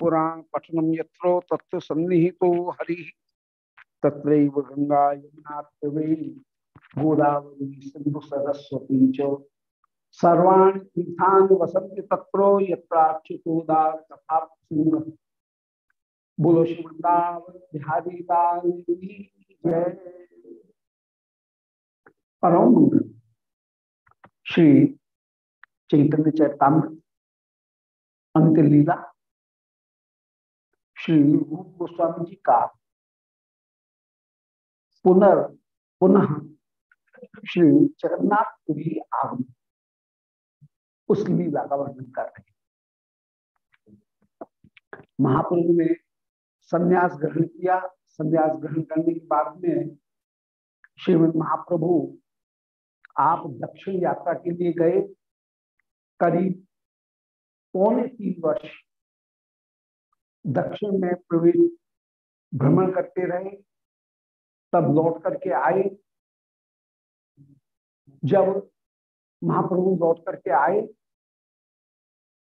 पुराण पठनम यत्रो तत्व सन्निहितो हरि। तत्र गंगा यमुना गोदावरी सिंधु सरस्वती च। सर्वाणी तीर्थानि वसंत तत्रो यत्राच्युतोदार कथा बोलो श्रीवृंदावन जय। श्री चैतन्य चैतामृत। अंत लीला श्री रूप गोस्वामी जी का पुनर्, पुनः श्री जगन्नाथपुरी आगमन उस लीला का वर्णन कर रहे महाप्रभु ने संन्यास ग्रहण किया। संन्यास ग्रहण करने के बाद में श्रीमद महाप्रभु आप दक्षिण यात्रा के लिए गए। करीब पौने तीन वर्ष दक्षिण में प्रवेश, भ्रमण करते रहे, तब लौट करके आए। जब महाप्रभु लौट करके आए,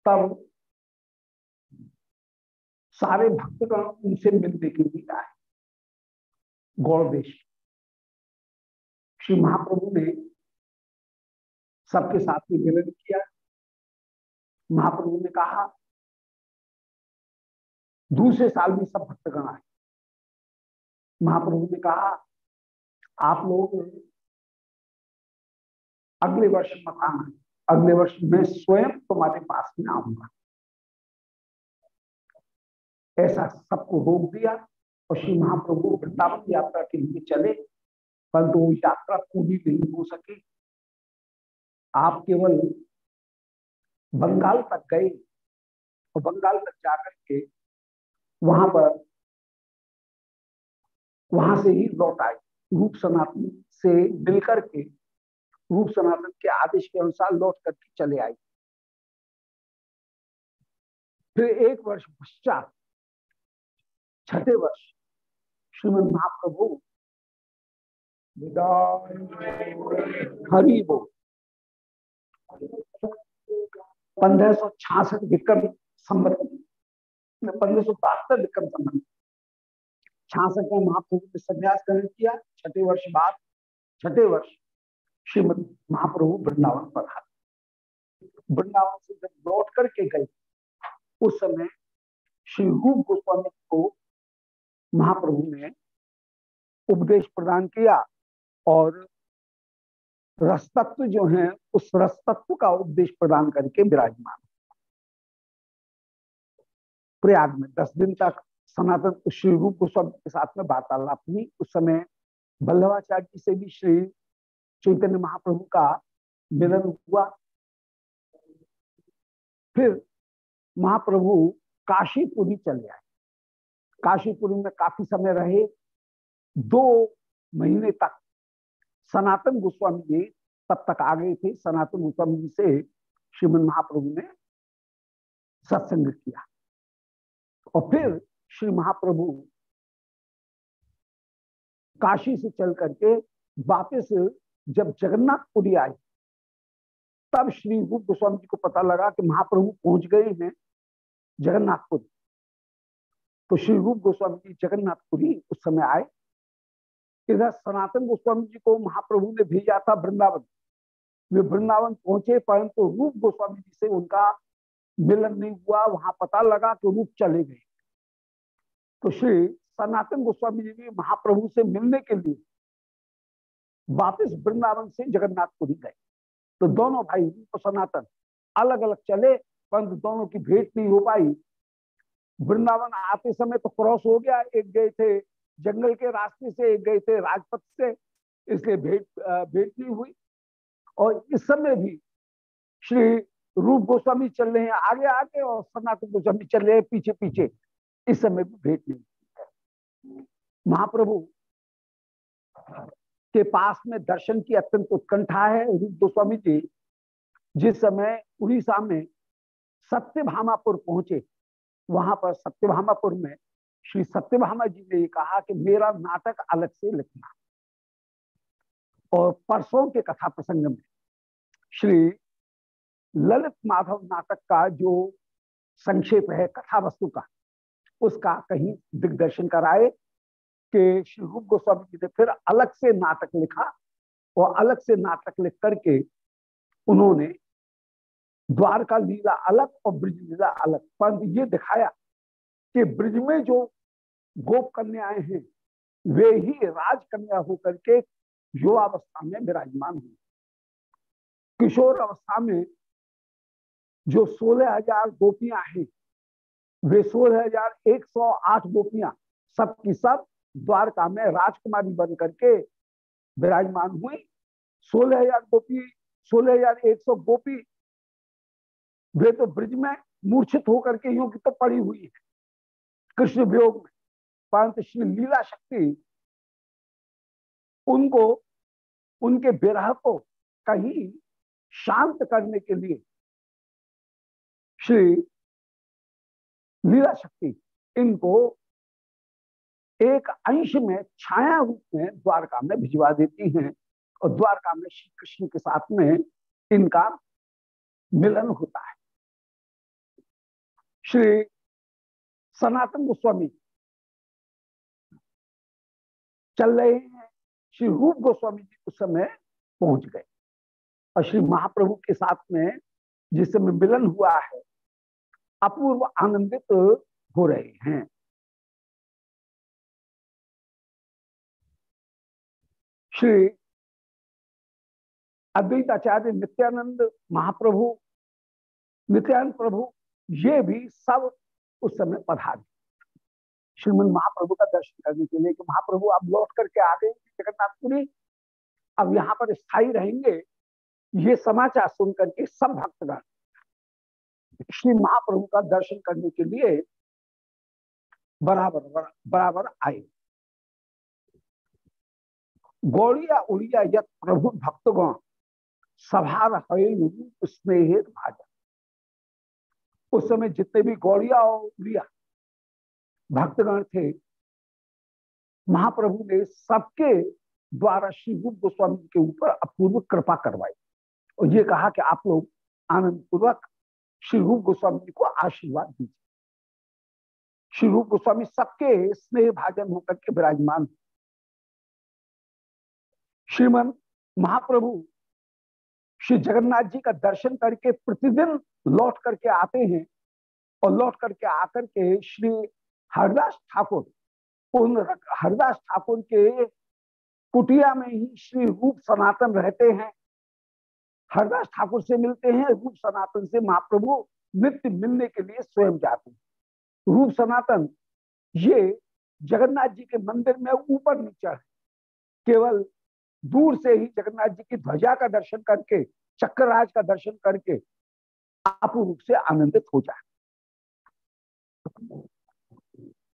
तब सारे भक्तगण उनसे मिलने के लिए आए। गौरदेश श्री महाप्रभु ने सबके साथ में मिलन किया। महाप्रभु ने कहा दूसरे साल भी सब भक्तगण आए। महाप्रभु ने कहा, आप लोग अगले वर्ष मत आना अगले वर्ष मैं स्वयं तुम्हारे पास में आऊँगा। ऐसा सबको रोक दिया और श्री महाप्रभु वृंदावन यात्रा के लिए चले। परंतु वो यात्रा पूरी नहीं हो सकी। आप केवल बंगाल तक गए और बंगाल तक जाकर के वहाँ पर, वहाँ से ही लौट आए। रूप सनातन से मिलकर के रूप सनातन के आदेश के अनुसार लौट करके चले आई फिर एक वर्ष पश्चात, छठे वर्ष, श्रीमद महाप्रभु हरि वो पंद्रह सौ छियासठ विक्रम संबत पंद्रह सौ बहत्तर विक्रम संबंध छियासठ में महाप्रभु ने संन्यास ग्रहण किया, छठे वर्ष बाद, छठे वर्ष श्रीमद महाप्रभु वृंदावन पर वृंदावन से जब लौट करके गए, उस समय श्री रूप गोस्वामी को महाप्रभु ने उपदेश प्रदान किया और रसतत्व जो है, उस रसतत्व का उपदेश प्रदान करके विराजमान प्रयाग में। दस दिन तक सनातन श्री रूप गोस्वामी के साथ में वार्तालाप हुई। उस समय बल्लभाचार्य जी से भी श्री चैतन्य महाप्रभु का मिलन हुआ। फिर महाप्रभु काशीपुरी चले आए। काशीपुरी में काफ़ी समय रहे। दो महीने तक सनातन गोस्वामी जी तब तक आ गए थे। सनातन गोस्वामी जी से श्रीमद महाप्रभु ने सत्संग किया। और फिर श्री महाप्रभु काशी से चल करके वापस जब जगन्नाथपुरी आए, तब श्री रूप गोस्वामी जी को पता लगा कि महाप्रभु पहुँच गए हैं जगन्नाथपुरी। तो श्री रूप गोस्वामी जी जगन्नाथपुरी उस समय आए। इधर सनातन गोस्वामी जी को महाप्रभु ने भेजा था वृंदावन। वे वृंदावन पहुँचे, परंतु रूप गोस्वामी जी से उनका मिलन नहीं हुआ, वहाँ पता लगा कि रूप चले गए। तो श्री सनातन गोस्वामी जी भी महाप्रभु से मिलने के लिए वापस वृंदावन से जगन्नाथपुरी गए। तो दोनों भाई रूप सनातन अलग अलग चले, परंतु दोनों की भेंट नहीं हो पाई। वृंदावन आते समय तो क्रॉस हो गया, एक गए थे जंगल के रास्ते से, एक गए थे राजपथ से, इसलिए भेंट भेंट नहीं हुई। और इस समय भी श्री रूप गोस्वामी चल रहे हैं, आगे आगे, और सनातन गोस्वामी चल रहे हैं, पीछे पीछे। इस समय भी भेंट नहीं महाप्रभु के पास में दर्शन की अत्यंत उत्कंठा है, रूप गोस्वामी जी, जिस समय उड़ीसा में सत्यभामापुर पहुँचे, वहाँ पर सत्यभामापुर में श्री सत्यभामा जी ने कहा कि मेरा नाटक अलग से लिखना। और परसों के कथा प्रसंग में श्री ललित माधव नाटक का जो संक्षेप है कथा वस्तु का, उसका कहीं दिग्दर्शन कराए कि श्री रूप गोस्वामी जी ने फिर अलग से नाटक लिखा और अलग से नाटक लिख करके उन्होंने द्वारका लीला अलग और ब्रिज लीला अलग। परंतु ये दिखाया कि ब्रिज में जो गोप कन्याएँ हैं, वे ही राजकन्या होकर के युवावस्था में विराजमान हुई किशोर अवस्था में जो सोलह हज़ार गोपियाँ हैं, वे सोलह हज़ार एक सौ आठ गोपियाँ सब की सब द्वारका में राजकुमारी बन करके विराजमान हुई। सोलह हज़ार गोपी, सोलह हज़ार एक सौ गोपी, वे तो ब्रिज में मूर्छित होकर के योग तो पड़ी हुई है, कृष्ण वियोग में। परंतु श्री लीला शक्ति उनको, उनके विरह को कहीं शांत करने के लिए श्री लीला शक्ति, इनको एक अंश में, छाया रूप में द्वारका में भिजवा देती हैं और द्वारका में श्री कृष्ण के साथ में इनका मिलन होता है। श्री सनातन गोस्वामी चल रहे हैं, श्री रूप गोस्वामी जी उस समय पहुँच गए और श्री महाप्रभु के साथ में जिस समय मिलन हुआ है अपूर्व आनंदित हो रहे हैं। श्री अद्वैताचार्य नित्यानंद महाप्रभु, नित्यानंद प्रभु, ये भी सब उस समय पधारे। श्रीमद महाप्रभु का दर्शन करने के लिए कि महाप्रभु, आप लौट करके आ गए जगन्नाथपुरी अब यहाँ पर स्थायी रहेंगे, ये समाचार सुन करके सब भक्तगण श्री महाप्रभु का दर्शन करने के लिए बराबर बराबर आए। गौड़िया उड़िया यत प्रभु भक्तगण, सभार स्नेह भाजन। उस समय जितने भी गौड़िया और उड़िया भक्तगण थे, महाप्रभु ने सबके द्वारा श्री रूप गोस्वामी के ऊपर अपूर्व कृपा करवाई। और ये कहा कि आप लोग आनंद पूर्वक श्री रूप गोस्वामी जी को आशीर्वाद दीजिए। श्री रूप गोस्वामी सबके स्नेह भाजन होकर के विराजमान श्रीमन महाप्रभु श्री जगन्नाथ जी का दर्शन करके प्रतिदिन लौट करके आते हैं और लौट करके आकर के श्री हरदास ठाकुर, उन हरदास ठाकुर के कुटिया में ही श्री रूप सनातन रहते हैं। हरदास ठाकुर से मिलते हैं, रूप सनातन से महाप्रभु नित्य मिलने के लिए स्वयं जाते हैं। रूप सनातन, ये जगन्नाथ जी के मंदिर में ऊपर नीचे है। केवल दूर से ही जगन्नाथ जी की ध्वजा का दर्शन करके चक्रराज का दर्शन करके अपूर्व से आनंदित हो जाए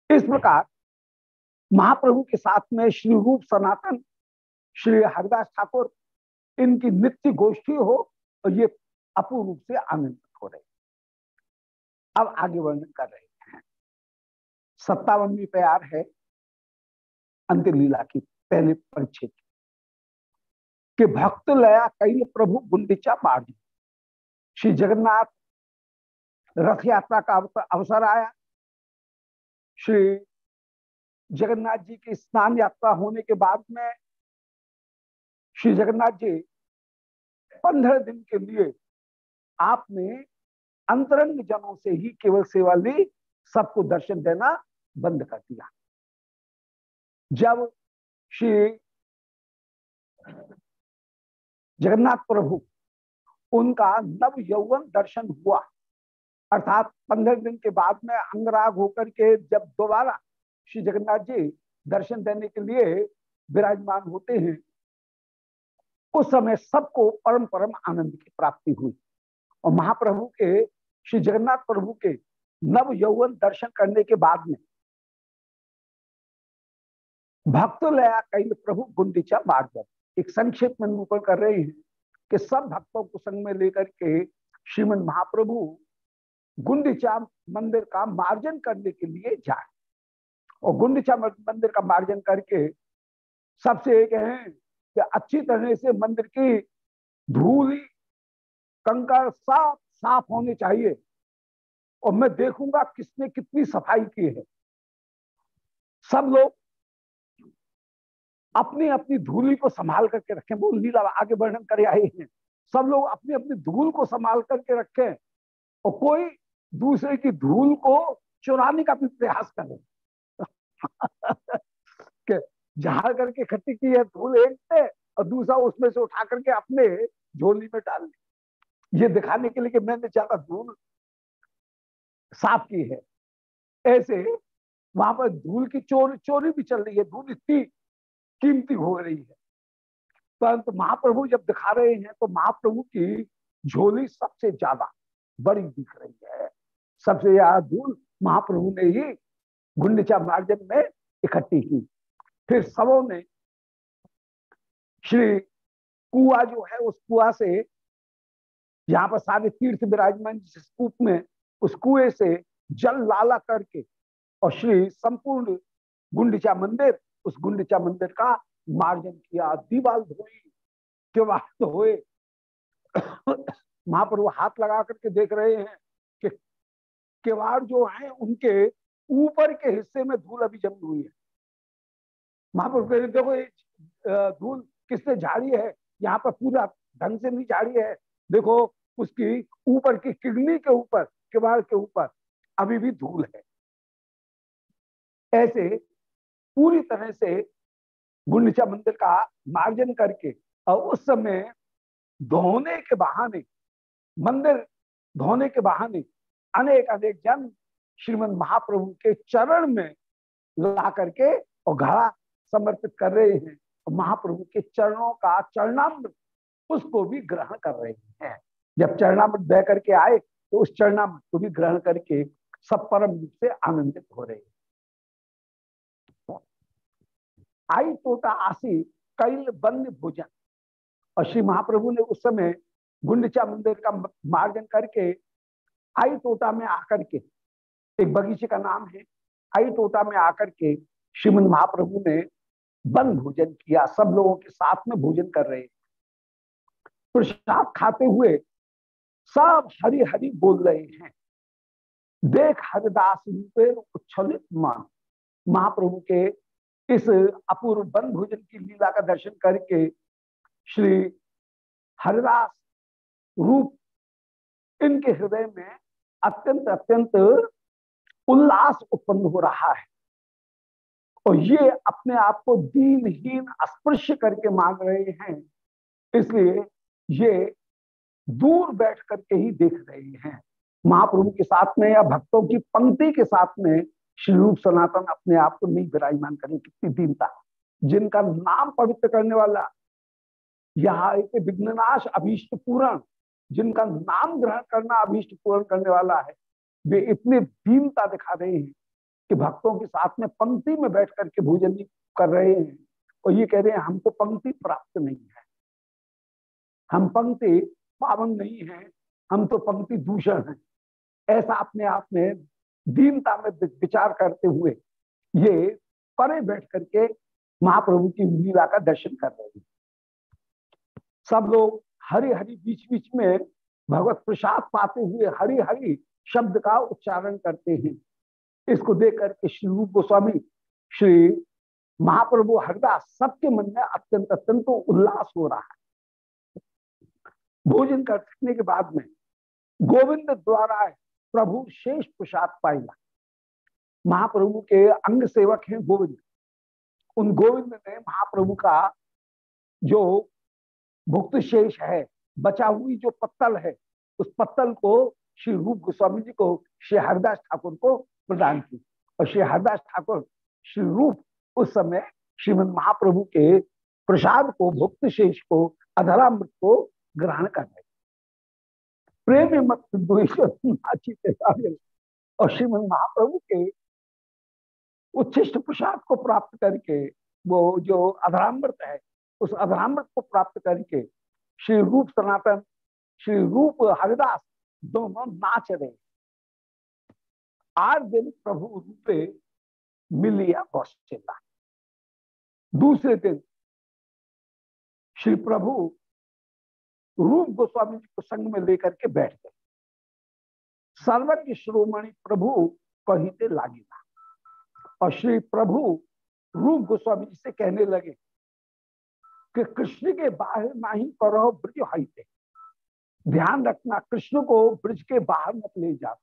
इस प्रकार महाप्रभु के साथ में श्री रूप सनातन, श्री हरदास ठाकुर इनकी नित्य गोष्ठी हो और ये अपूर्व रूप से आनंदित हो रहे अब आगे वर्णन कर रहे हैं। सत्तावनवी प्यार है, अंतिम लीला की पहले परिच्छेद। के भक्त लया कई प्रभु गुंडिचा बाढ़। श्री जगन्नाथ रथ यात्रा का अवसर आया। श्री जगन्नाथ जी की स्नान यात्रा होने के बाद में श्री जगन्नाथ जी, पंद्रह दिन के लिए आपने अंतरंग जनों से ही केवल सेवा ली, सबको दर्शन देना बंद कर दिया। जब श्री जगन्नाथ प्रभु, उनका नव यौवन दर्शन हुआ, अर्थात पंद्रह दिन के बाद में अंगराग होकर के जब दोबारा श्री जगन्नाथ जी दर्शन देने के लिए विराजमान होते हैं उस समय सबको परम परम आनंद की प्राप्ति हुई। और महाप्रभु के, श्री जगन्नाथ प्रभु के नव यौवन दर्शन करने के बाद में भक्त लया कई प्रभु गुंडीचा मार्ग एक संक्षिप्त में निरूपण कर रहे हैं कि सब भक्तों को संग में लेकर के श्रीमद महाप्रभु गुंडीचा मंदिर का मार्जन करने के लिए जाए। और गुंडीचा मंदिर का मार्जन करके सबसे एक है कि अच्छी तरह से मंदिर की धूल कंकर साफ़ साफ़ होने चाहिए। और मैं देखूँगा किसने कितनी सफ़ाई की है। सब लोग अपनी अपनी धूली को संभाल करके रखें। वो लीला आगे वर्णन करे, आए हैं। सब लोग अपनी अपनी धूल को संभाल करके रखें। और कोई दूसरे की धूल को चुराने का भी प्रयास करे। झाड़ करके इकट्ठी की है, धूल एक से और दूसरा उसमें से उठा करके अपने झोली में डाल दी ये दिखाने के लिए कि मैंने ज़्यादा धूल साफ़ की है। ऐसे वहाँ पर धूल की चोरी चोरी भी चल रही है, धूल इतनी कीमती हो रही है। परंतु महाप्रभु जब दिखा रहे हैं तो महाप्रभु की झोली सबसे ज़्यादा बड़ी दिख रही है। सबसे ज़्यादा धूल महाप्रभु ने ही गुंडचा मार्जन में इकट्ठी की। फिर सबों ने श्री कुआ जो है, उस कुआ से यहाँ पर सारे तीर्थ विराजमान जिस कूप में, उस कुएँ से जल लाला करके और श्री संपूर्ण गुंडचा मंदिर, उस गुंडचा मंदिर का मार्जन किया, दीवाल धोई केवाड़ धोए। वो हाथ लगा करके देख रहे हैं कि केवाड़ जो है, उनके ऊपर के हिस्से में धूल अभी जमी हुई है। महाप्रभु कह देखो धूल किसने झाड़ी है? यहाँ पर पूरा ढंग से नहीं झाड़ी है। देखो, उसकी ऊपर की किडनी के ऊपर, किवाड़ के ऊपर अभी भी धूल है। ऐसे पूरी तरह से गुंडचा मंदिर का मार्जन करके और उस समय धोने के बहाने, मंदिर धोने के बहाने अनेक अनेक जन श्रीमद महाप्रभु के चरण में ला करके और घड़ा समर्पित कर रहे हैं और महाप्रभु के चरणों का चरणामृत उसको भी ग्रहण कर रहे हैं। जब चरणामृत बह करके आए तो उस चरणामृत को भी ग्रहण करके सब परम रूप से आनंदित हो रहे हैं। आई तोता आसी कैल बंद भोजन। और श्री महाप्रभु ने उस समय गुंडचा मंदिर का मार्जन करके आई तोता में आकर के, एक बगीचे का नाम है, आई तोता में आकर के श्रीमद महाप्रभु ने बन भोजन किया, सब लोगों के साथ में भोजन कर रहे प्रसाद खाते हुए सब हरि हरि बोल रहे हैं। देख हरिदास उच्छलित मान। महाप्रभु के इस अपूर्व वन भोजन की लीला का दर्शन करके श्री हरिदास रूप इनके हृदय में अत्यंत अत्यंत उल्लास उत्पन्न हो रहा है। और ये अपने आप को दीनहीन स्पर्श करके मांग रहे हैं। इसलिए ये दूर बैठ करके ही देख रहे हैं। महाप्रभु के साथ में या भक्तों की पंक्ति के साथ में श्री रूप सनातन अपने आप को नहीं विराजमान करें, कितनी दीनता। जिनका नाम पवित्र करने वाला, यहाँ एक विघ्ननाश अभीष्ट पूरण, जिनका नाम ग्रहण करना अभीष्ट पूर्ण करने वाला है, वे इतने दीनता दिखा रहे हैं। कि भक्तों के साथ में पंक्ति में बैठ करके भोजन कर रहे हैं और ये कह रहे हैं, हमको पंक्ति प्राप्त नहीं है। हम पंक्ति पावन नहीं है, हम तो पंक्ति दूषण है। ऐसा अपने आप में दीनता में विचार करते हुए ये परे बैठ करके महाप्रभु की लीला का दर्शन कर रहे हैं। सब लोग हरि हरी बीच बीच में भगवत प्रसाद पाते हुए हरी हरी शब्द का उच्चारण करते हैं। इसको देख करके श्री रूप गोस्वामी, श्री महाप्रभु हरदास सबके मन में अत्यंत अत्यंत उल्लास हो रहा है। भोजन करने के बाद में गोविंद द्वारा प्रभु शेष प्रसाद पाएगा महाप्रभु के अंग सेवक हैं गोविंद। उन गोविंद ने महाप्रभु का जो भुक्त शेष है, बचा हुई जो पत्तल है, उस पत्तल को श्री रूप गोस्वामी जी को, श्री हरदास ठाकुर को प्रदान की। और श्री हरदास ठाकुर श्री रूप उस समय श्रीमद महाप्रभु के प्रसाद को, भुक्त शेष को, अधरामृत को ग्रहण कर रहे प्रेम मत और श्रीमद महाप्रभु के उच्छिष्ट प्रसाद को प्राप्त करके, वो जो अधरामृत है, उस अधरामृत को प्राप्त करके श्री रूप सनातन, श्री रूप हरिदास दोनों नाच रहे। आठ दिन प्रभु रूपे मिलिया गौशिला दूसरे दिन श्री प्रभु रूप गोस्वामी जी को संग में लेकर के बैठ गए। सर्वज्ञ श्रोमणि प्रभु कहते लागिला और श्री प्रभु रूप गोस्वामी जी से कहने लगे कि कृष्ण के बाहर ना ही करो ब्रज हाइते ध्यान रखना, कृष्ण को ब्रज के बाहर मत ले जा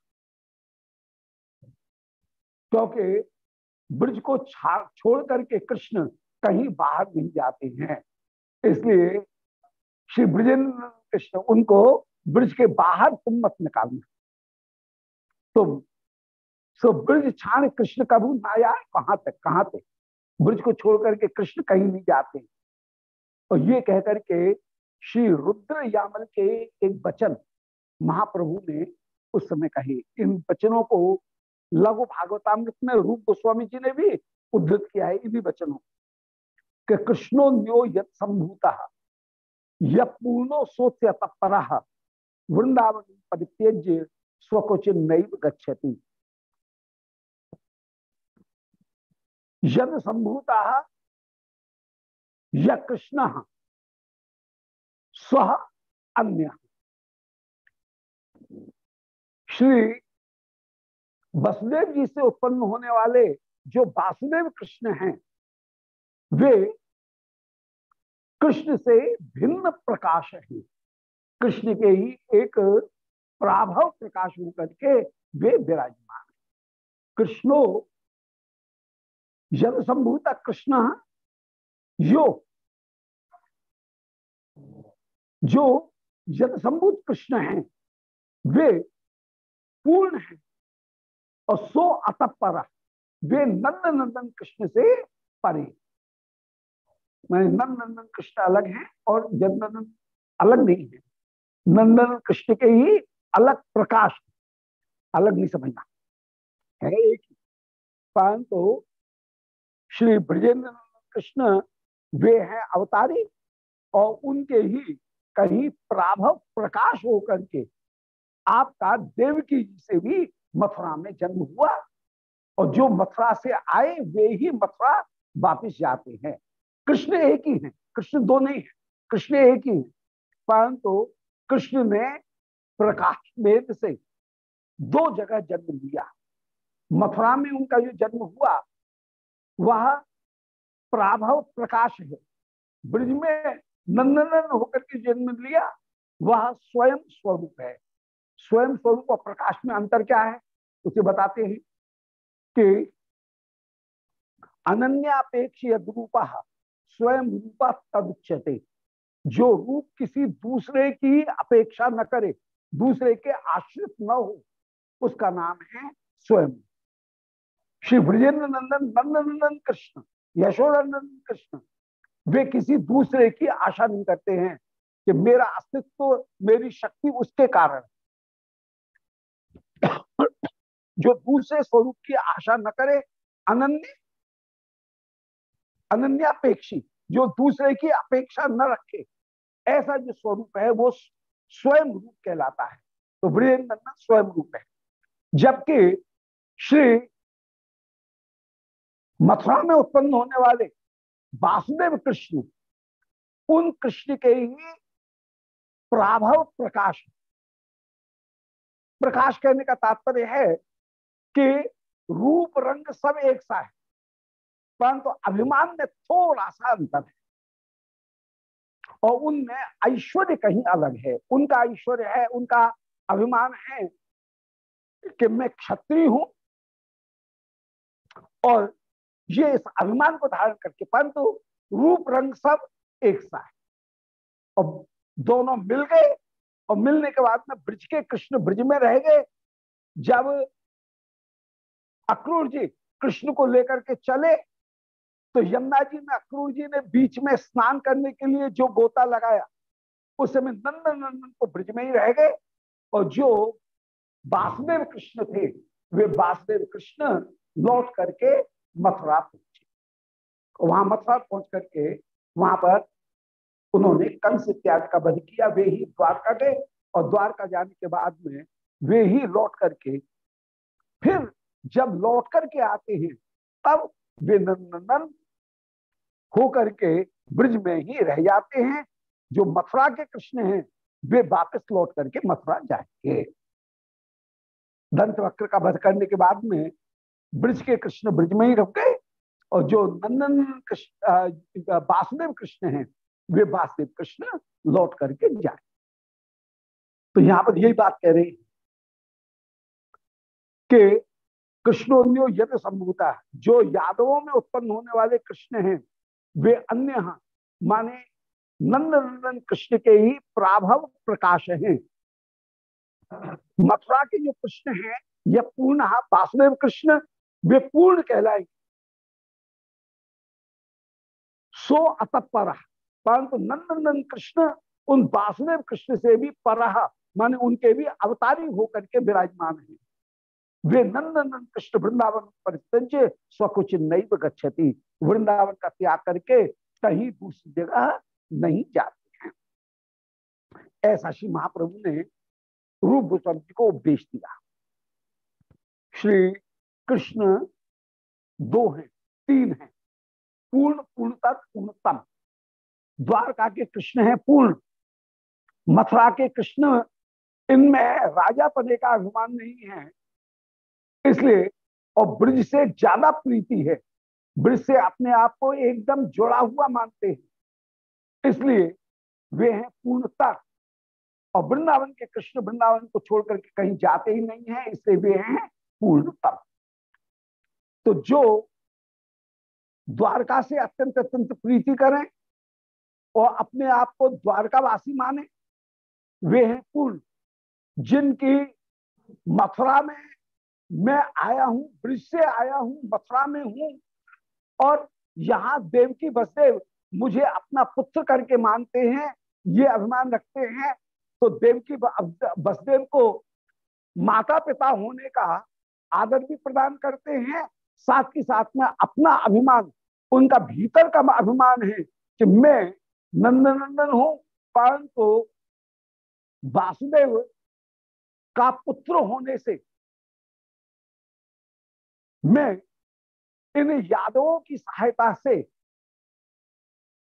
क्योंकि ब्रज को छोड़ करके कृष्ण कहीं बाहर नहीं जाते हैं। इसलिए श्री ब्रजेंद्र कृष्ण, उनको ब्रज के बाहर तुम मत निकालना। तुम सो ब्रज छाण कृष्ण कभू आए कहाँ तक कहाँ तक? ब्रज को छोड़ करके कृष्ण कहीं नहीं जाते। और ये कहकर के श्री रुद्र यामल के एक वचन महाप्रभु ने उस समय कहे। इन वचनों को लघु भागवतामृत में रूप गोस्वामी जी ने भी उद्धृत किया है, इन्हीं वचनों कि। कृष्णो न्यो यत संभूता, य पूर्णो सोच्य तत्पर वृंदावन परित्यज्य स्वकोचिन नैव गच्छति। यद संभूता, य कृष्ण, स्व अन्य। श्री वसुदेव जी से उत्पन्न होने वाले जो वासुदेव कृष्ण हैं, वे कृष्ण से भिन्न प्रकाश है। कृष्ण के ही एक प्राभव प्रकाश होकर के वे विराजमान कृष्णो जन संभूत कृष्ण यो, जो जन संभूत कृष्ण हैं, वे पूर्ण हैं। और सो अतपर। वे नंद नंदन कृष्ण से परे। मैंने नंद नंदन कृष्ण अलग है और जगनंदन अलग नहीं है। नंदन कृष्ण के ही अलग प्रकाश अलग नहीं समझना। है एक। ही परंतु श्री ब्रजेंद्र कृष्ण वे हैं अवतारी और उनके ही कहीं प्राभव प्रकाश होकर के आपका देवकी जी से भी मथुरा में जन्म हुआ और जो मथुरा से आए, वे ही मथुरा वापिस जाते हैं। कृष्ण एक ही है। कृष्ण दो नहीं है। कृष्ण एक ही है। परंतु कृष्ण ने प्रकाश वेद से दो जगह जन्म लिया। मथुरा में उनका जो जन्म हुआ, वह प्राभव प्रकाश है। ब्रिज में नंदनन होकर के जन्म लिया, वह स्वयं स्वरूप है। स्वयं स्वरूप और प्रकाश में अंतर क्या है? उसे बताते हैं कि अनन्यापेक्ष रूपा स्वयं रूपा तदुच्यते। जो रूप किसी दूसरे की अपेक्षा न करे, दूसरे के आश्रित न हो, उसका नाम है स्वयं। श्री ब्रजेंद्र नंदन नंद नंदन कृष्ण यशोनंदन कृष्ण, वे किसी दूसरे की आशा नहीं करते हैं कि मेरा अस्तित्व, मेरी शक्ति उसके कारण जो दूसरे स्वरूप की आशा न करे, अनन्य, अनन्यापेक्षी, जो दूसरे की अपेक्षा न रखे, ऐसा जो स्वरूप है, वो स्वयं रूप कहलाता है। तो वीरेंद्र स्वयं रूप है। जबकि श्री मथुरा में उत्पन्न होने वाले वासुदेव कृष्ण, उन कृष्ण के ही प्राभव प्रकाश प्रकाश कहने का तात्पर्य है कि रूप रंग सब एक सा है, परंतु तो अभिमान में थोड़ा सा अंतर है। और उनमें ऐश्वर्य कहीं अलग है। उनका ऐश्वर्य है, उनका अभिमान है कि मैं क्षत्रिय हूँ और ये इस अभिमान को धारण करके, परंतु रूप रंग सब एक सा है। और दोनों मिल गए और मिलने के बाद में ब्रज के कृष्ण ब्रज में रह गए। जब अक्रूर जी कृष्ण को लेकर के चले तो यमुना जी ने अक्रूर जी ने बीच में स्नान करने के लिए जो गोता लगाया, उस समय नंदन नंदन को ब्रज में ही रह गए। और जो वासुदेव कृष्ण थे, वे वासुदेव कृष्ण लौट करके मथुरा पहुँचे। वहाँ मथुरा पहुँच करके वहाँ पर उन्होंने कंस इत्यादि का वध किया, वे ही द्वारका गए और द्वारका जाने के बाद में वे ही लौट करके, फिर जब लौट करके आते हैं, तब वे नंदन हो करके ब्रिज में ही रह जाते हैं, जो मथुरा के कृष्ण हैं, वे वापस लौट करके मथुरा जाएँगे। दंत वक्र का वध करने के बाद में ब्रिज के कृष्ण ब्रिज में ही रुक गए और जो नंदन कृष्ण वासुदेव कृष्ण हैं वे वासुदेव कृष्ण लौट करके जाए। तो यहाँ पर यही बात कह रही कि कृष्णोन्यो यद संभूता, जो यादवों में उत्पन्न होने वाले कृष्ण हैं, वे अन्य माने नंद नंदन कृष्ण के ही प्राभव प्रकाश हैं। मथुरा के जो कृष्ण हैं ये पूर्ण वासुदेव कृष्ण, वे पूर्ण कहलाएँगे। सो अतपर परंतु नंदन कृष्ण, उन वासुदेव कृष्ण से भी पर माने उनके भी अवतारी होकर के विराजमान है। वे नंदन कृष्ण वृंदावन परित्यज स्वकुच नई गच्छति। वृंदावन का त्याग करके कहीं दूसरी जगह नहीं जाते हैं। ऐसा श्री महाप्रभु ने रूप गोस्वामी जी को उपदेश दिया। श्री कृष्ण दो हैं, तीन हैं। पूर्ण पूर्णता पूर्णतम द्वारका के कृष्ण है पूर्ण। मथुरा के कृष्ण इनमें राजा पदे का अभिमान नहीं है। इसलिए, और ब्रिज से ज़्यादा प्रीति है। ब्रिज से अपने आप को एकदम जुड़ा हुआ मानते हैं। इसलिए वे हैं पूर्णता। और वृंदावन के कृष्ण वृंदावन को छोड़ करके कहीं जाते ही नहीं है, इसलिए वे हैं पूर्णतम। तो जो द्वारका से अत्यंत अत्यंत प्रीति करें और अपने आप को द्वारकावासी माने। वे हैं पूर्ण, जिनकी मथुरा में मैं आया हूँ, ब्रिज से आया हूँ, मथुरा में हूँ और यहाँ देवकी बसदेव मुझे अपना पुत्र करके मानते हैं, ये अभिमान रखते हैं। तो देवकी बसदेव को माता पिता होने का आदर भी प्रदान करते हैं। साथ ही साथ में अपना अभिमान, उनका भीतर का अभिमान है कि मैं नंदनंदन हूँ परंतु वासुदेव का पुत्र होने से मैं इन यादवों की सहायता से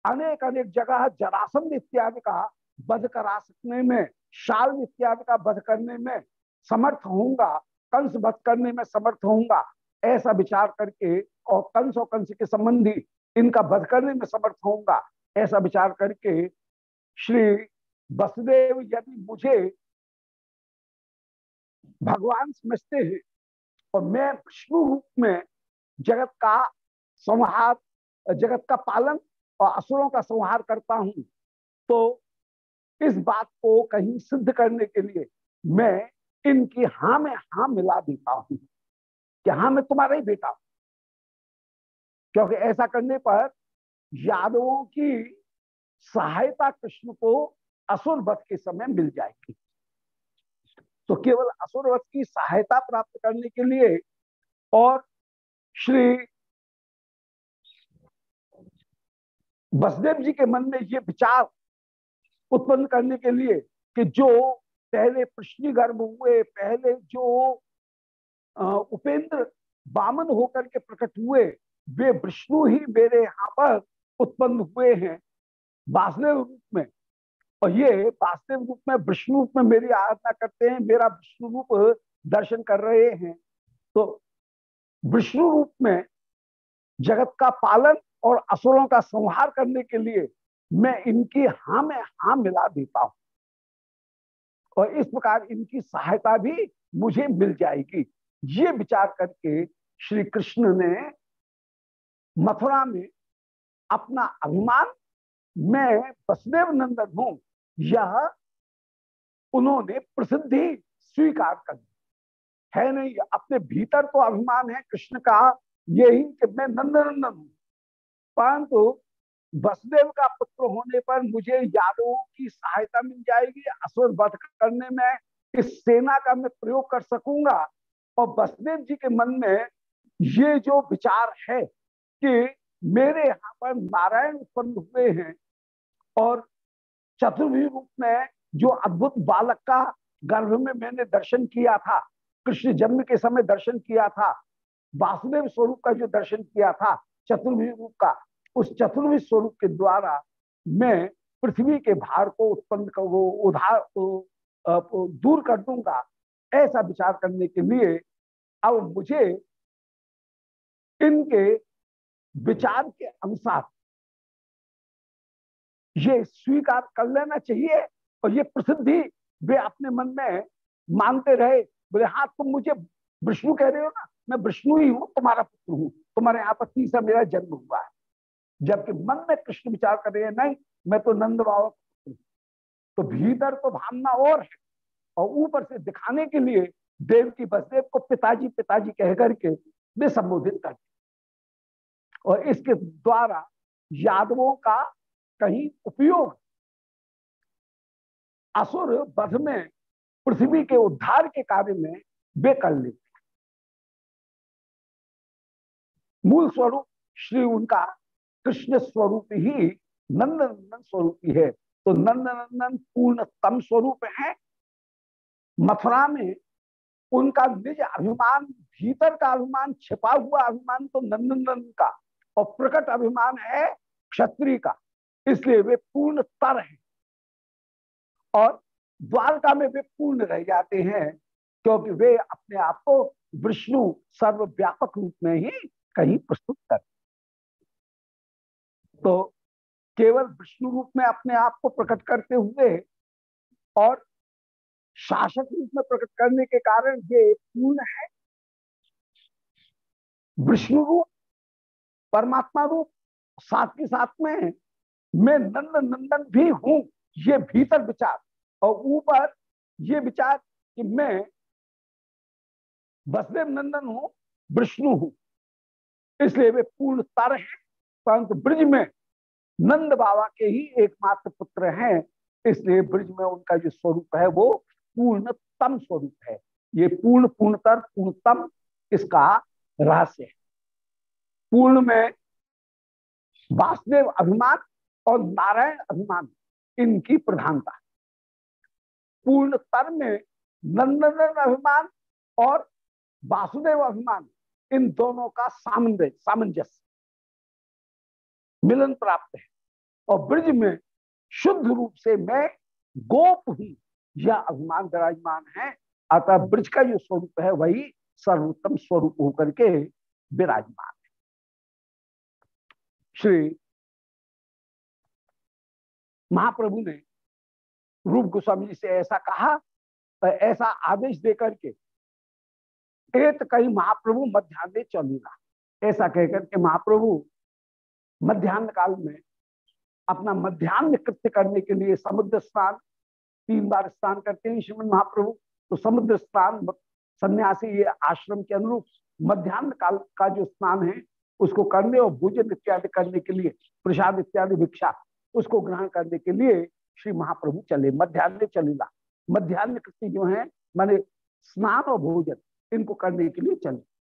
अनेक अनेक जगह जरासंध इत्यादि का वध करा सकने में, शाल इत्यादि का वध करने में समर्थ होऊँगा, कंस वध करने में समर्थ होऊँगा, ऐसा विचार करके और कंस और कंस के संबंधी इनका वध करने में समर्थ होऊँगा। ऐसा विचार करके श्री वसुदेव यदि मुझे भगवान समझते हैं और मैं विष्णु रूप में जगत का संहार, जगत का पालन और असुरों का संहार करता हूँ तो इस बात को कहीं सिद्ध करने के लिए मैं इनकी हा में हा मिला देता हूँ। कि हाँ मैं तुम्हारा ही बेटा? हूँ क्योंकि ऐसा करने पर यादवों की सहायता कृष्ण को असुर वध के समय मिल जाएगी। तो केवल असुर वध की सहायता प्राप्त करने के लिए और श्री बसदेव जी के मन में ये विचार उत्पन्न करने के लिए कि जो पहले प्रश्न गर्भ हुए, पहले जो उपेंद्र बामन होकर के प्रकट हुए, वे विष्णु ही मेरे यहाँ पर उत्पन्न हुए हैं, वासुदेव रूप में। और ये वासुदेव रूप में, विष्णु रूप में मेरी आराधना करते हैं, मेरा विष्णु रूप दर्शन कर रहे हैं। तो विष्णु रूप में जगत का पालन और असुरों का संहार करने के लिए मैं इनकी हा में हा मिला देता हूँ। और इस प्रकार इनकी सहायता भी मुझे मिल जाएगी। ये विचार करके श्री कृष्ण ने मथुरा में अपना अभिमान मैं वसुदेव नंदन हूँ, यह उन्होंने प्रसिद्धि स्वीकार कर दी। है नहीं अपने भीतर तो अभिमान है, कृष्ण का यही कि मैं नंदनंदन हूँ। परंतु वसुदेव का पुत्र होने पर मुझे यादवों की सहायता मिल जाएगी, असुर वध करने में, इस सेना का मैं प्रयोग कर सकूँगा। और वसुदेव जी के मन में ये जो विचार है कि मेरे यहाँ पर नारायण उत्पन्न हुए हैं और चतुर्भी रूप में जो अद्भुत बालक का गर्भ में मैंने दर्शन किया था, कृष्ण जन्म के समय दर्शन किया था, वासुदेव स्वरूप का जो दर्शन किया था चतुर्भी रूप का, उस चतुर्भी स्वरूप के द्वारा मैं पृथ्वी के भार को उत्पन्न कर, वो उधार दूर कर दूँगा, ऐसा विचार करने के लिए अब मुझे इनके विचार के अनुसार। ये स्वीकार कर लेना चाहिए और ये प्रसिद्धि वे अपने मन में मानते रहे। बोले हाँ तुम मुझे विष्णु कह रहे हो ना? मैं विष्णु ही हूँ, तुम्हारा पुत्र हूँ। तुम्हारे पर तीसरा मेरा जन्म हुआ है। जबकि मन में कृष्ण विचार कर रहे हैं, नहीं, मैं तो नंद बाबा तो भीतर तो भावना और है। और ऊपर से दिखाने के लिए देव की बसदेव को पिताजी पिताजी कह करके वे संबोधित करते और इसके द्वारा यादवों का कहीं उपयोग असुर बध में, पृथ्वी के उद्धार के कार्य में वे कर लेते मूल स्वरूप श्री उनका कृष्ण स्वरूप ही नंदनंदन स्वरूप ही। है तो नंदनंदन पूर्णतम स्वरूप है। मथुरा में उनका निज अभिमान, भीतर का अभिमान, छिपा हुआ अभिमान तो नंदनंदन का। और प्रकट अभिमान है क्षत्रिय का। इसलिए वे पूर्ण तर हैं। और द्वारका में वे पूर्ण रह जाते हैं, क्योंकि वे अपने आप को विष्णु सर्वव्यापक रूप में ही कहीं प्रस्तुत कर तो केवल विष्णु रूप में अपने आप को प्रकट करते हुए और शासक रूप में प्रकट करने के कारण ये पूर्ण है। विष्णु रूप परमात्मा रूप, साथ के साथ में, मैं नंद नंदन भी हूँ, ये भीतर विचार। और ऊपर ये विचार कि मैं वसुदेव नंदन हूँ, विष्णु हूँ। इसलिए वे पूर्ण तर हैं, परंतु ब्रिज में नंद बाबा के ही एकमात्र पुत्र हैं। इसलिए ब्रिज में उनका जो स्वरूप है, वो पूर्णतम स्वरूप है। ये पूर्ण पूर्णतर पूर्णतम इसका रहस्य है। पूर्ण में वासुदेव अभिमान और नारायण अभिमान, इनकी प्रधानता। पूर्ण तर में नंदन अभिमान और वासुदेव अभिमान, इन दोनों का सामंजस्य सामंजस्य। मिलन प्राप्त है। और ब्रिज में शुद्ध रूप से मैं गोप हूँ, यह अभिमान विराजमान है। अतः ब्रज का जो स्वरूप है, वही सर्वोत्तम स्वरूप होकर के विराजमान। श्री महाप्रभु ने रूप गोस्वामी जी से ऐसा कहा तो ऐसा आदेश देकर के एक कहीं महाप्रभु मध्यान्ह चलूँगा। ऐसा कहकर के महाप्रभु मध्यान्ह काल में अपना मध्यान्ह कृत्य करने के लिए समुद्र स्नान, तीन बार स्नान करते हैं श्रीमद महाप्रभु। तो समुद्र स्नान, सन्यासी ये आश्रम के अनुरूप मध्यान्ह काल का जो स्नान है उसको करने और भोजन इत्यादि करने के लिए, प्रसाद इत्यादि भिक्षा उसको ग्रहण करने के लिए श्री महाप्रभु चले, मध्यान्ह चलेगा मध्यान्ह कृति जो है, माने स्नान और भोजन, इनको करने के लिए चले।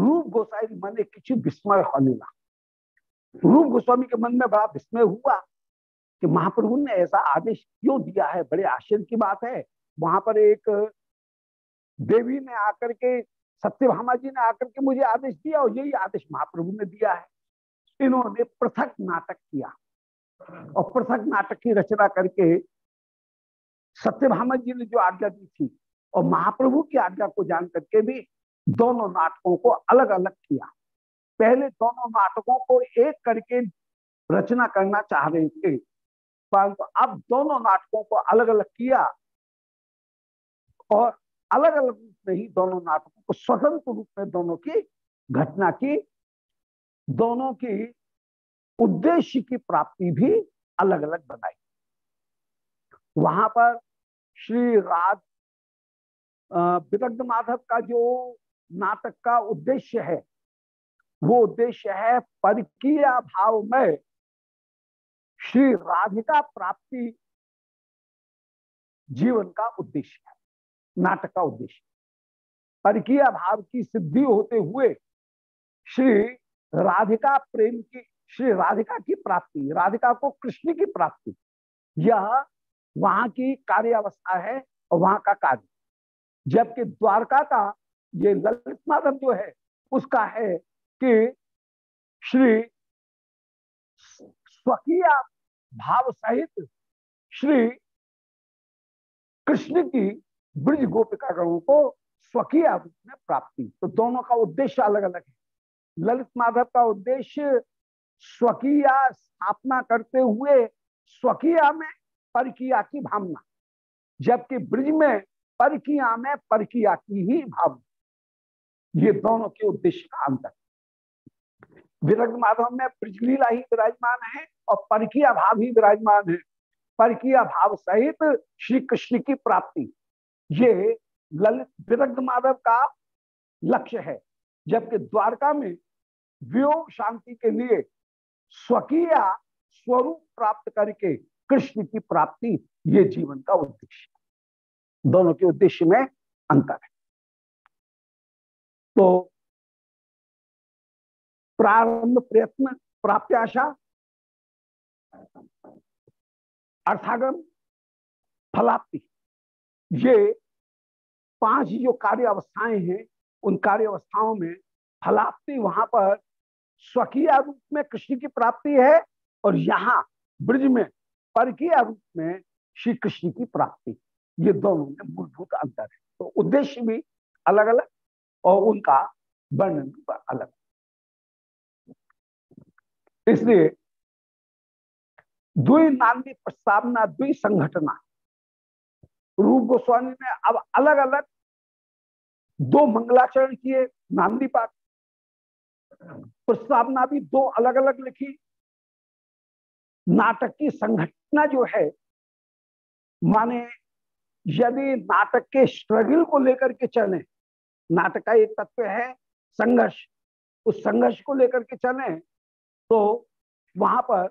रूप गोसाई मन किसी विस्मय होनेगा रूप गोस्वामी के मन में बड़ा विस्मय हुआ कि महाप्रभु ने ऐसा आदेश क्यों दिया है? बड़े आश्चर्य की बात है। वहाँ पर एक देवी ने आकर के सत्यभामा जी ने आकर के मुझे आदेश दिया और यही आदेश महाप्रभु ने दिया है। इन्होंने पृथक नाटक किया। और पृथक नाटक की रचना करके सत्यभामा जी ने जो आज्ञा दी थी और महाप्रभु की आज्ञा को जान करके भी दोनों नाटकों को अलग अलग किया। पहले दोनों नाटकों को एक करके रचना करना चाह रहे थे, परंतु अब दोनों नाटकों को अलग अलग किया और अलग अलग रूप में ही दोनों नाटकों को स्वतंत्र रूप में दोनों की घटना की, दोनों की उद्देश्य की प्राप्ति भी अलग अलग बनाई। वहाँ पर श्री राज विदग्ध माधव का जो नाटक का उद्देश्य है, वो उद्देश्य है परकीय भाव में श्री राधिका प्राप्ति जीवन का उद्देश्य है। नाटक का उद्देश्य। परकीय भाव की सिद्धि होते हुए श्री राधिका प्रेम की, श्री राधिका की प्राप्ति, राधिका को कृष्ण की प्राप्ति, यह वहाँ की कार्य अवस्था है और वहाँ का कार्य। जबकि द्वारका का ये ललित माधव जो है, उसका है कि श्री स्वकीय भाव सहित श्री कृष्ण की ब्रज गोपिका गणों को स्वकीय रूप में प्राप्ति। तो दोनों का उद्देश्य अलग अलग है। ललित माधव का उद्देश्य स्वकीय स्थापना करते हुए स्वकीय में परकिया की भावना, जबकि ब्रिज में परकिया में परकिया की ही भावना। ये दोनों के उद्देश्य का अंतर विरग्ध माधव में ब्रजलीला ही विराजमान है और परकिया भाव ही विराजमान है। परकिया भाव सहित श्री कृष्ण की प्राप्ति। ये ललित विरग्ध माधव का लक्ष्य है, जबकि द्वारका में वियोग शांति के लिए स्वकीय स्वरूप प्राप्त करके कृष्ण की प्राप्ति ये जीवन का उद्देश्य दोनों के उद्देश्य में अंतर है। तो प्रारंभ प्रयत्न प्राप्याशा अर्थागम, फलाप्ति। ये पाँच जो कार्य अवस्थाएँ हैं, उन कार्य अवस्थाओं में फलाप्ति वहाँ पर स्वकीय रूप में कृष्ण की प्राप्ति है और यहाँ ब्रज में परकीय रूप में श्री कृष्ण की प्राप्ति। ये दोनों में मूलभूत अंतर है। तो उद्देश्य भी अलग अलग और उनका वर्णन भी अलग। इसलिए द्वि नांदी प्रस्तावना, द्वि संगठना रूप गोस्वामी ने अब अलग अलग दो मंगलाचरण किए, नांदी पाठ। प्रस्तावना भी दो अलग अलग लिखी। नाटक की संघटना जो है, माने यदि नाटक के स्ट्रगल को लेकर के चले, नाटक का एक तत्व है संघर्ष। उस संघर्ष को लेकर के चले तो वहाँ पर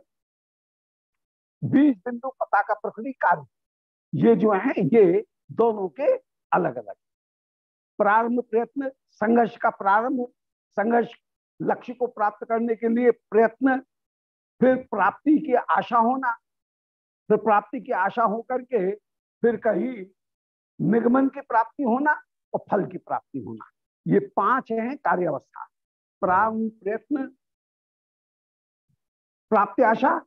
बीज बिंदु पता का प्रकृति कार्य। ये जो है, ये दोनों के अलग अलग प्रारंभ प्रयत्न, संघर्ष का प्रारंभ, संघर्ष लक्ष्य को प्राप्त करने के लिए प्रयत्न, फिर प्राप्ति की आशा होना, फिर प्राप्ति की आशा होकर के फिर कहीं निगमन की प्राप्ति होना और फल की प्राप्ति होना। ये पाँच हैं कार्यावस्था। प्रारंभ प्रयत्न, प्राप्ति आशा,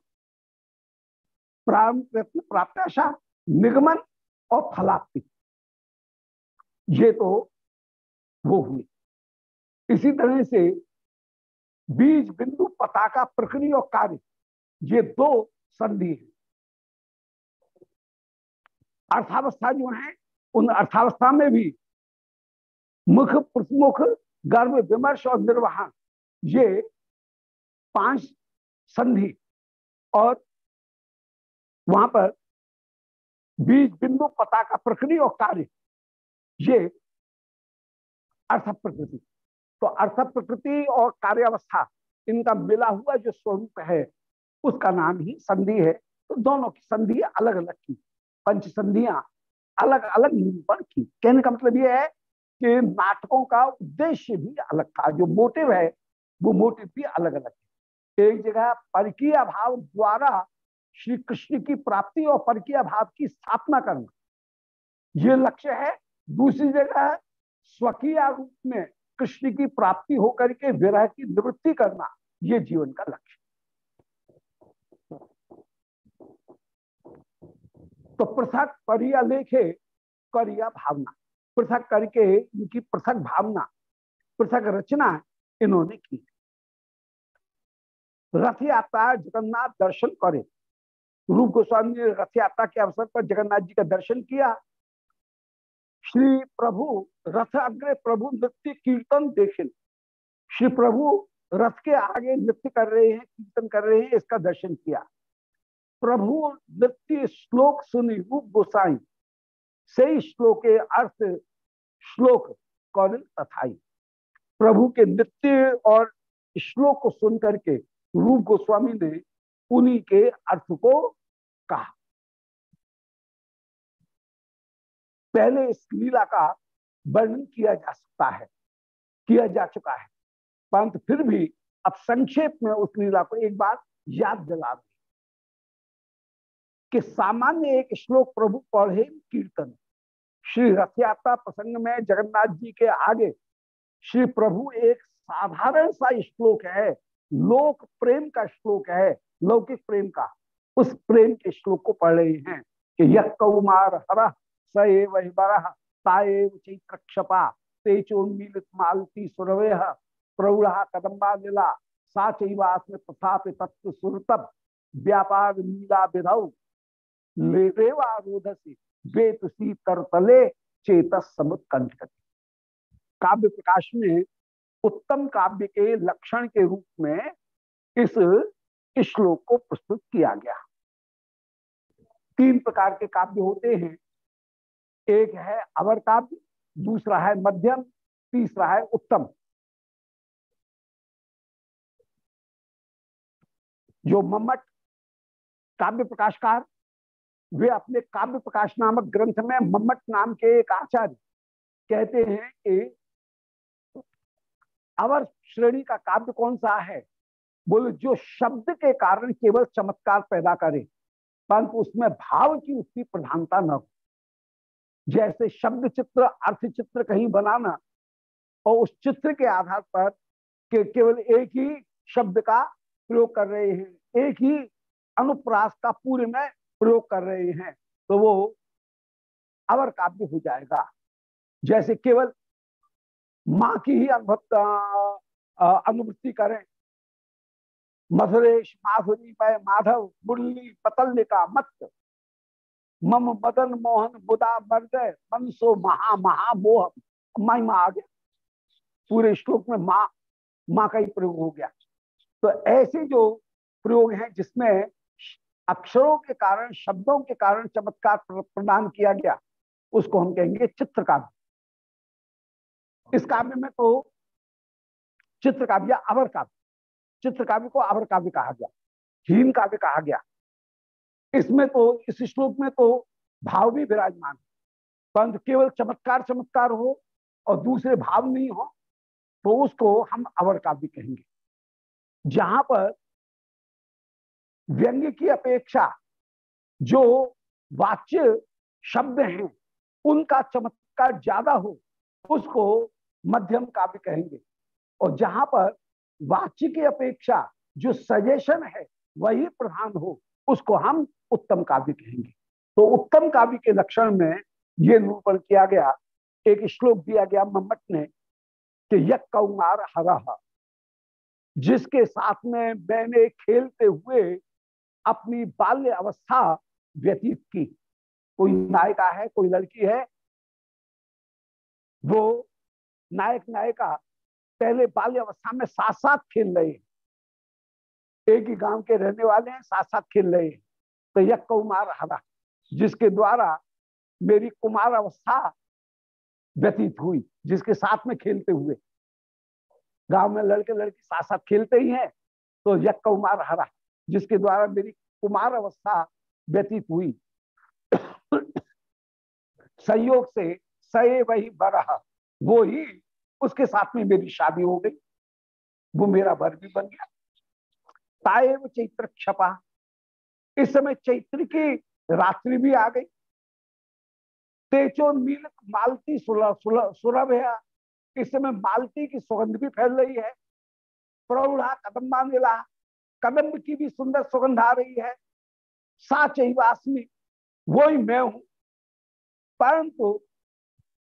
प्रारंभ प्रयत्न, प्राप्ति आशा निगमन और फलाप्ति। ये तो वो हुए। इसी तरह से बीज बिंदु पताका प्रक्रिया और कार्य, ये दो संधि है। अर्थावस्था जो है, उन अर्थावस्था में भी मुख, प्रमुख, गर्भ, विमर्श और निर्वहन, ये पाँच संधि और वहाँ पर बीज बिंदु पता का प्रकृति और कार्य। ये अर्थ प्रकृति। तो अर्थ प्रकृति और कार्यावस्था, इनका मिला हुआ जो स्वरूप है, उसका नाम ही संधि है। तो दोनों की संधि अलग अलग की, पंच संधियाँ अलग अलग निरूपण की। कहने का मतलब यह है कि नाटकों का उद्देश्य भी अलग था। जो मोटिव है, वो मोटिव भी अलग अलग है। एक जगह परकीय भाव द्वारा श्री कृष्ण की प्राप्ति और परकीय भाव की स्थापना करना। ये लक्ष्य है। दूसरी जगह स्वकीय रूप में कृष्ण की प्राप्ति होकर के विरह की निवृत्ति करना, ये जीवन का लक्ष्य। तो पृथक परिया लेखे करिया भावना। पृथक करके इनकी पृथक भावना, पृथक रचना इन्होंने की। रथ यात्रा जगन्नाथ दर्शन करे। रूप गोस्वामी ने रथ यात्रा के अवसर पर जगन्नाथ जी का दर्शन किया। श्री प्रभु रथ अग्रे प्रभु नृत्य कीर्तन देखे। श्री प्रभु रथ के आगे नृत्य कर रहे हैं, कीर्तन कर रहे हैं, इसका दर्शन किया। प्रभु नृत्य श्लोक सुनी रूप गोसाई से श्लोक अर्थ श्लोक कौन तथाई प्रभु के नृत्य और श्लोक को सुन करके रूप गोस्वामी ने उन्हीं के अर्थ को कहा। पहले इस लीला का वर्णन किया जा सकता है, किया जा चुका है। परंतु फिर भी अब संक्षेप में उस लीला को एक बार याद दिला दें कि सामान्य एक श्लोक प्रभु पढ़े कीर्तन। श्री रथ यात्रा प्रसंग में जगन्नाथ जी के आगे श्री प्रभु एक साधारण सा श्लोक है, लोक प्रेम का श्लोक है, लौकिक प्रेम का। उस प्रेम के श्लोक को पढ़ रहे हैं कि यह कौमार हर सए वही बरह ताएव चैत्रक्षपा तेचोन्मीलित मालती सुरवे प्रौढ़ा कदम्बा लीला सा तत्व व्यापार लीला विधौ बेतसी तरतले समुत्कंठ काव्य प्रकाश में उत्तम काव्य के लक्षण के रूप में इस श्लोक को प्रस्तुत किया गया। तीन प्रकार के काव्य होते हैं। एक है अवर काव्य, दूसरा है मध्यम, तीसरा है उत्तम। जो मम्मट, काव्य प्रकाशकार, वे अपने काव्य प्रकाश नामक ग्रंथ में मम्मट नाम के एक आचार्य कहते हैं कि अवर श्रेणी का काव्य कौन सा है? बोले, जो शब्द के कारण केवल चमत्कार पैदा करे। परंतु उसमें भाव की उसकी प्रधानता न हो। जैसे शब्द चित्र, अर्थ चित्र कहीं बनाना और उस चित्र के आधार पर के केवल एक ही शब्द का प्रयोग कर रहे हैं, एक ही अनुप्रास का पूरे में प्रयोग कर रहे हैं तो वो अवर काव्य हो जाएगा। जैसे केवल माँ की ही अनुभव अनुभूति करें मधुरेश माधुरी मय माधव मुरली पतल्लिका मत। मम मदन मोहन बुदा मर्दय मनसो महा महा मोह महिमा आ गया। पूरे श्लोक में माँ माँ का ही प्रयोग हो गया। तो ऐसे जो प्रयोग हैं जिसमें अक्षरों के कारण, शब्दों के कारण चमत्कार प्रदान किया गया, उसको हम कहेंगे चित्र काव्य इस काव्य में तो चित्र काव्य अवर काव्य। चित्र काव्य को अवर काव्य कहा गया, हीन काव्य कहा गया। इसमें तो इस श्लोक में तो भाव भी विराजमान है। परंतु केवल चमत्कार चमत्कार हो और दूसरे भाव नहीं हो तो उसको हम अवर काव्य कहेंगे। जहाँ पर व्यंग्य की अपेक्षा जो वाच्य शब्द हैं, उनका चमत्कार ज़्यादा हो, उसको मध्यम काव्य कहेंगे। और जहाँ पर वाच्य की अपेक्षा जो सजेशन है, वही प्रधान हो, उसको हम उत्तम काव्य कहेंगे। तो उत्तम काव्य के लक्षण में ये निरूपण किया गया, एक श्लोक दिया गया मम्मट ने कि यक कौमार हरा, जिसके साथ में मैंने खेलते हुए अपनी बाल्य अवस्था व्यतीत की। कोई नायिका है, कोई लड़की है, वो नायक नायिका पहले बाल्य अवस्था में साथ साथ खेल रहे हैं। एक ही गाँव के रहने वाले हैं साथ साथ खेल रहे हैं। तो यह कुमार हरा, जिसके द्वारा मेरी कुमार अवस्था व्यतीत हुई, जिसके साथ में खेलते हुए। गाँव में लड़के लड़की साथ साथ खेलते ही हैं तो यह कुमार हरा, जिसके द्वारा मेरी कुमार अवस्था व्यतीत हुई। संयोग से सए वही बरह, वो ही उसके साथ में मेरी शादी हो गई। वो मेरा भर भी बन गया। ताएव चैत्र क्षपा। इस समय चैत्र की रात्रि भी आ गई। तेचो नील मालती सुलभ है। इस समय मालती की सुगंध भी फैल रही है। प्रौढ़ा कदम्बा नीला कदम्ब की भी सुंदर सुगंध आ रही है। साचवासमी वो ही मैं हूँ। परंतु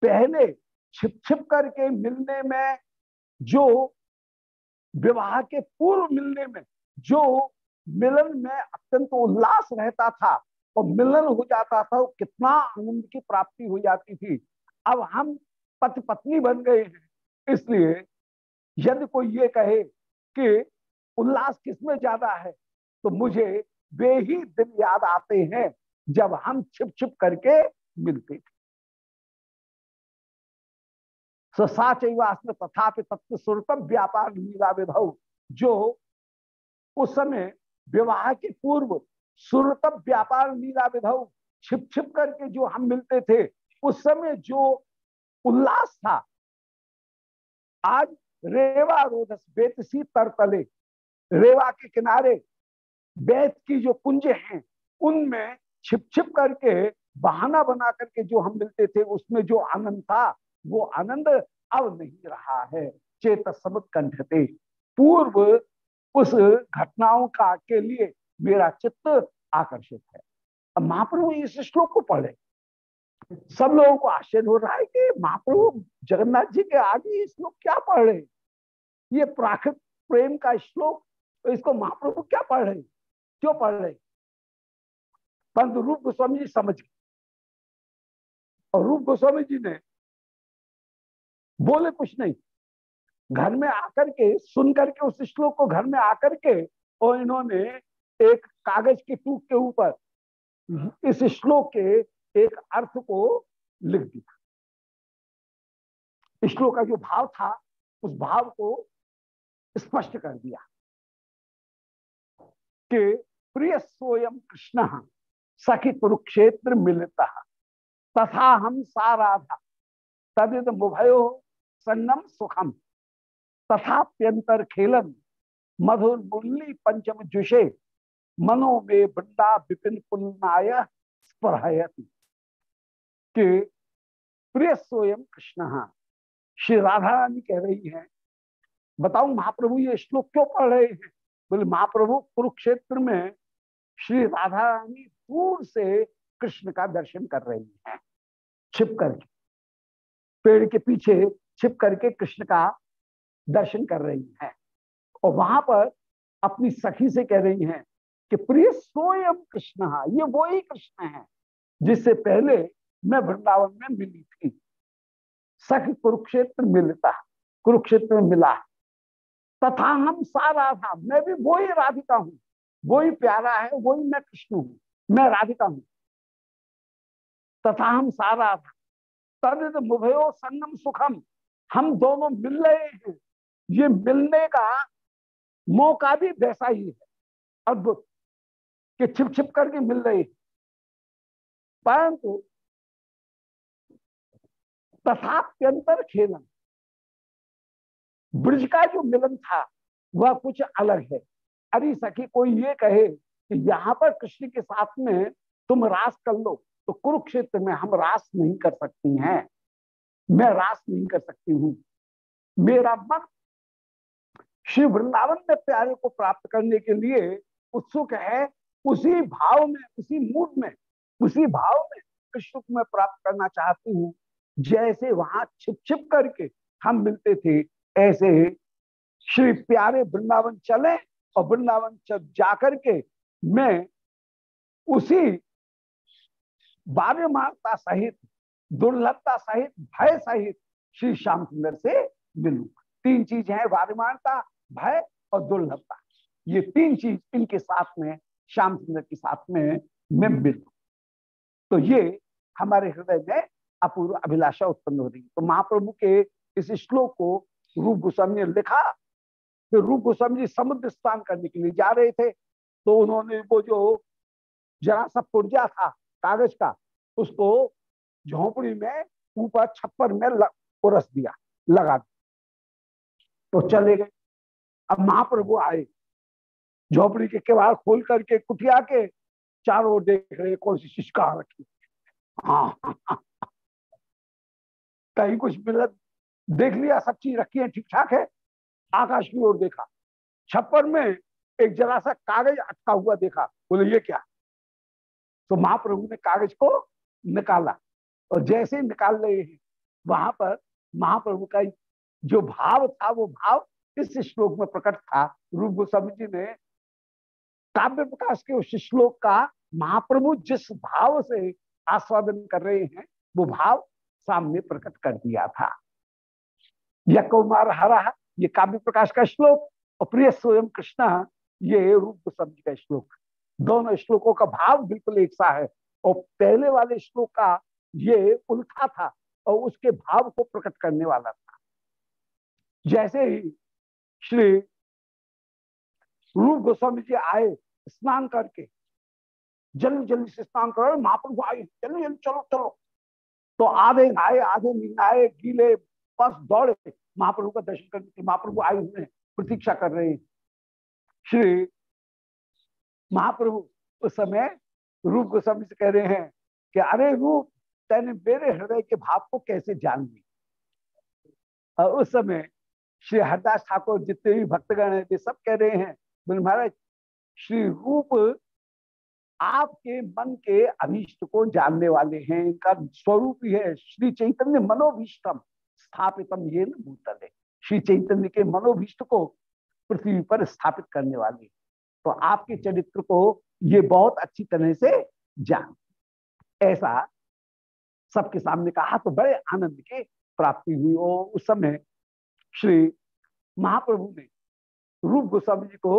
पहले छिप छिप करके मिलने में, जो विवाह के पूर्व मिलने में, जो मिलन में अत्यंत उल्लास रहता था और मिलन हो जाता था कितना आनंद की प्राप्ति हो जाती थी। अब हम पति पत्नी बन गए हैं, इसलिए यदि कोई ये कहे कि उल्लास किसमें ज़्यादा है तो मुझे वे ही दिन याद आते हैं, जब हम छिप छिप करके मिलते थे। साचवास में तथापि तत्व स्वरूप व्यापार लीला विधौ जो उस समय विवाह के पूर्व सुरतब व्यापार लीला विधौ छिप छिप करके जो हम मिलते थे, उस समय जो उल्लास था, आज रेवा रोधस बेतसी तरतले, रेवा के किनारे बेत की जो कुंज हैं, उनमें छिप छिप करके बहाना बना करके जो हम मिलते थे, उसमें जो आनंद था वो आनंद अब नहीं रहा है। चेत सब कंठते पूर्व उस घटनाओं का के लिए मेरा चित्त आकर्षित है। अब महाप्रभु इस श्लोक को पढ़े सब लोगों को आश्चर्य हो रहा है कि महाप्रभु जगन्नाथ जी के आगे श्लोक क्या पढ़ रहे ये प्राकृत प्रेम का श्लोक, इसको महाप्रभु क्या पढ़ रहे क्यों पढ़ रहे परंतु रूप गोस्वामी जी समझ गए। और रूप गोस्वामी जी ने बोले कुछ नहीं। घर में आकर के सुन करके उस श्लोक को घर में आकर के और इन्होंने एक कागज़ के टूक के ऊपर इस श्लोक के एक अर्थ को लिख दिया। श्लोक का जो भाव था, उस भाव को स्पष्ट कर दिया कि प्रिय स्वयं कृष्ण, सखी कुरुक्षेत्र मिलता, तथा हम साराधा तदिद मुभयो संगम सुखम। तथाप्यंतर खेलन मधुर मुरली पंचम जुषे। मनो में बंडा विपिन पुन्नाय स्पृहयति के प्रिय स्वयं कृष्ण, श्री राधा रानी कह रही है, बताऊ महाप्रभु ये श्लोक क्यों पढ़ रहे हैं? बोले, महाप्रभु, कुरुक्षेत्र में श्री राधा रानी दूर से कृष्ण का दर्शन कर रही हैं। छिप करके। पेड़ के पीछे छिप करके कृष्ण का दर्शन कर रही है। और वहाँ पर अपनी सखी से कह रही हैं कि, प्रिय स्वयं कृष्ण ये वो ही कृष्ण है जिससे पहले मैं वृंदावन में मिली थी। सख कुरुक्षेत्र मिलता, कुरुक्षेत्र में मिला। तथा हम सा राधा मैं भी वो ही राधिका हूँ, वो ही प्यारा है, वो ही मैं कृष्ण हूँ, मैं राधिका हूँ। तथा हम सा राधा तद मुभयो संगम सुखम हम दोनों मिल रहे हैं। ये मिलने का मौका भी वैसा ही है। अद्भुत कि छिप छिप करके मिल रहे हैं। परंतु तथाप्यंतर खेलन, ब्रज का जो मिलन था, वह कुछ अलग है। अरे सखी, कोई ये कहे कि यहाँ पर कृष्ण के साथ में तुम रास कर लो तो कुरुक्षेत्र में हम रास नहीं कर सकती हैं। मैं रास नहीं कर सकती हूँ। मेरा मन श्री वृंदावन में प्यारे को प्राप्त करने के लिए उत्सुक है। उसी भाव में, उसी मूड में, उसी भाव में को मैं प्राप्त करना चाहती हूँ। जैसे वहाँ छिप छिप करके हम मिलते थे, ऐसे श्री प्यारे वृंदावन चले और वृंदावन चल जाकर के मैं उसी बार्यमानता सहित दुर्लभता सहित, भय सहित श्री श्याम सुंदर से मिलू। तीन चीज़ है बार्यमानता भय और दुर्लभता। ये तीन चीज़ इनके साथ में, श्याम सुंदर के साथ में मैं मिलू तो ये हमारे हृदय में अपूर्व अभिलाषा उत्पन्न हो रही तो महाप्रभु के इस श्लोक को रूप गोस्वामी ने लिखा। फिर रूप गोस्वामी जी समुद्र स्नान करने के लिए जा रहे थे। तो उन्होंने वो जो जरा सा पुर्जा था, कागज़ का, उसको झोपड़ी में ऊपर छप्पर में उरस दिया, लगा दिया। तो चले गए। अब महाप्रभु आए। झोपड़ी के केवाड़ खोल करके कुटिया के चारों ओर देख रहे, कौन सी शिष्का रखी। हाँ कहीं कुछ मिलत, देख लिया, सब चीज़ रखी है ठीक ठाक है। आकाश की ओर देखा। छप्पर में एक जरा सा कागज़ अटका हुआ देखा। बोले, ये क्या? तो महाप्रभु ने कागज़ को निकाला। और जैसे निकाल रहे हैं, वहाँ पर महाप्रभु का जो भाव था, वो भाव इस श्लोक में प्रकट था। रूप गोस्वामी जी ने काव्य प्रकाश के उस श्लोक का महाप्रभु जिस भाव से आस्वादन कर रहे हैं, वो भाव सामने प्रकट कर दिया था। यह कौमार हरा, ये काव्य प्रकाश का श्लोक और प्रिय स्वयं कृष्ण, ये रूप गोस्वामी का श्लोक। दोनों श्लोकों का भाव बिल्कुल एक सा है और पहले वाले श्लोक का ये उल्था था और उसके भाव को प्रकट करने वाला था। जैसे ही श्री रूप गोस्वामी जी आए स्नान करके, जल्दी जल्दी से स्नान करो, महाप्रभु आए, जल्दी जल्दी चलो चलो। तो आधे आए आधे आए गीले बस दौड़े, महाप्रभु का दर्शन करने के महाप्रभु आए हुए प्रतीक्षा कर रहे हैं। श्री महाप्रभु उस समय रूप गोस्वामी से कह रहे हैं कि, अरे रूप तेने मेरे हृदय के भाव को कैसे जान ली और उस समय श्री हरदास ठाकुर जितने भी भक्तगण हैं सब कह रहे हैं, बोले महाराज, श्री रूप आपके मन के अभीष्ट को जानने वाले हैं, इनका स्वरूप ही है श्री चैतन्य मनोभीष्टम स्थापितम ये भूतल श्री चैतन्य के मनोभीष्ट को पृथ्वी पर स्थापित करने वाले। तो आपके चरित्र को ये बहुत अच्छी तरह से जान। ऐसा सबके सामने कहा तो बड़े आनंद की प्राप्ति हुई। और उस समय श्री महाप्रभु ने रूप गोस्वामी जी को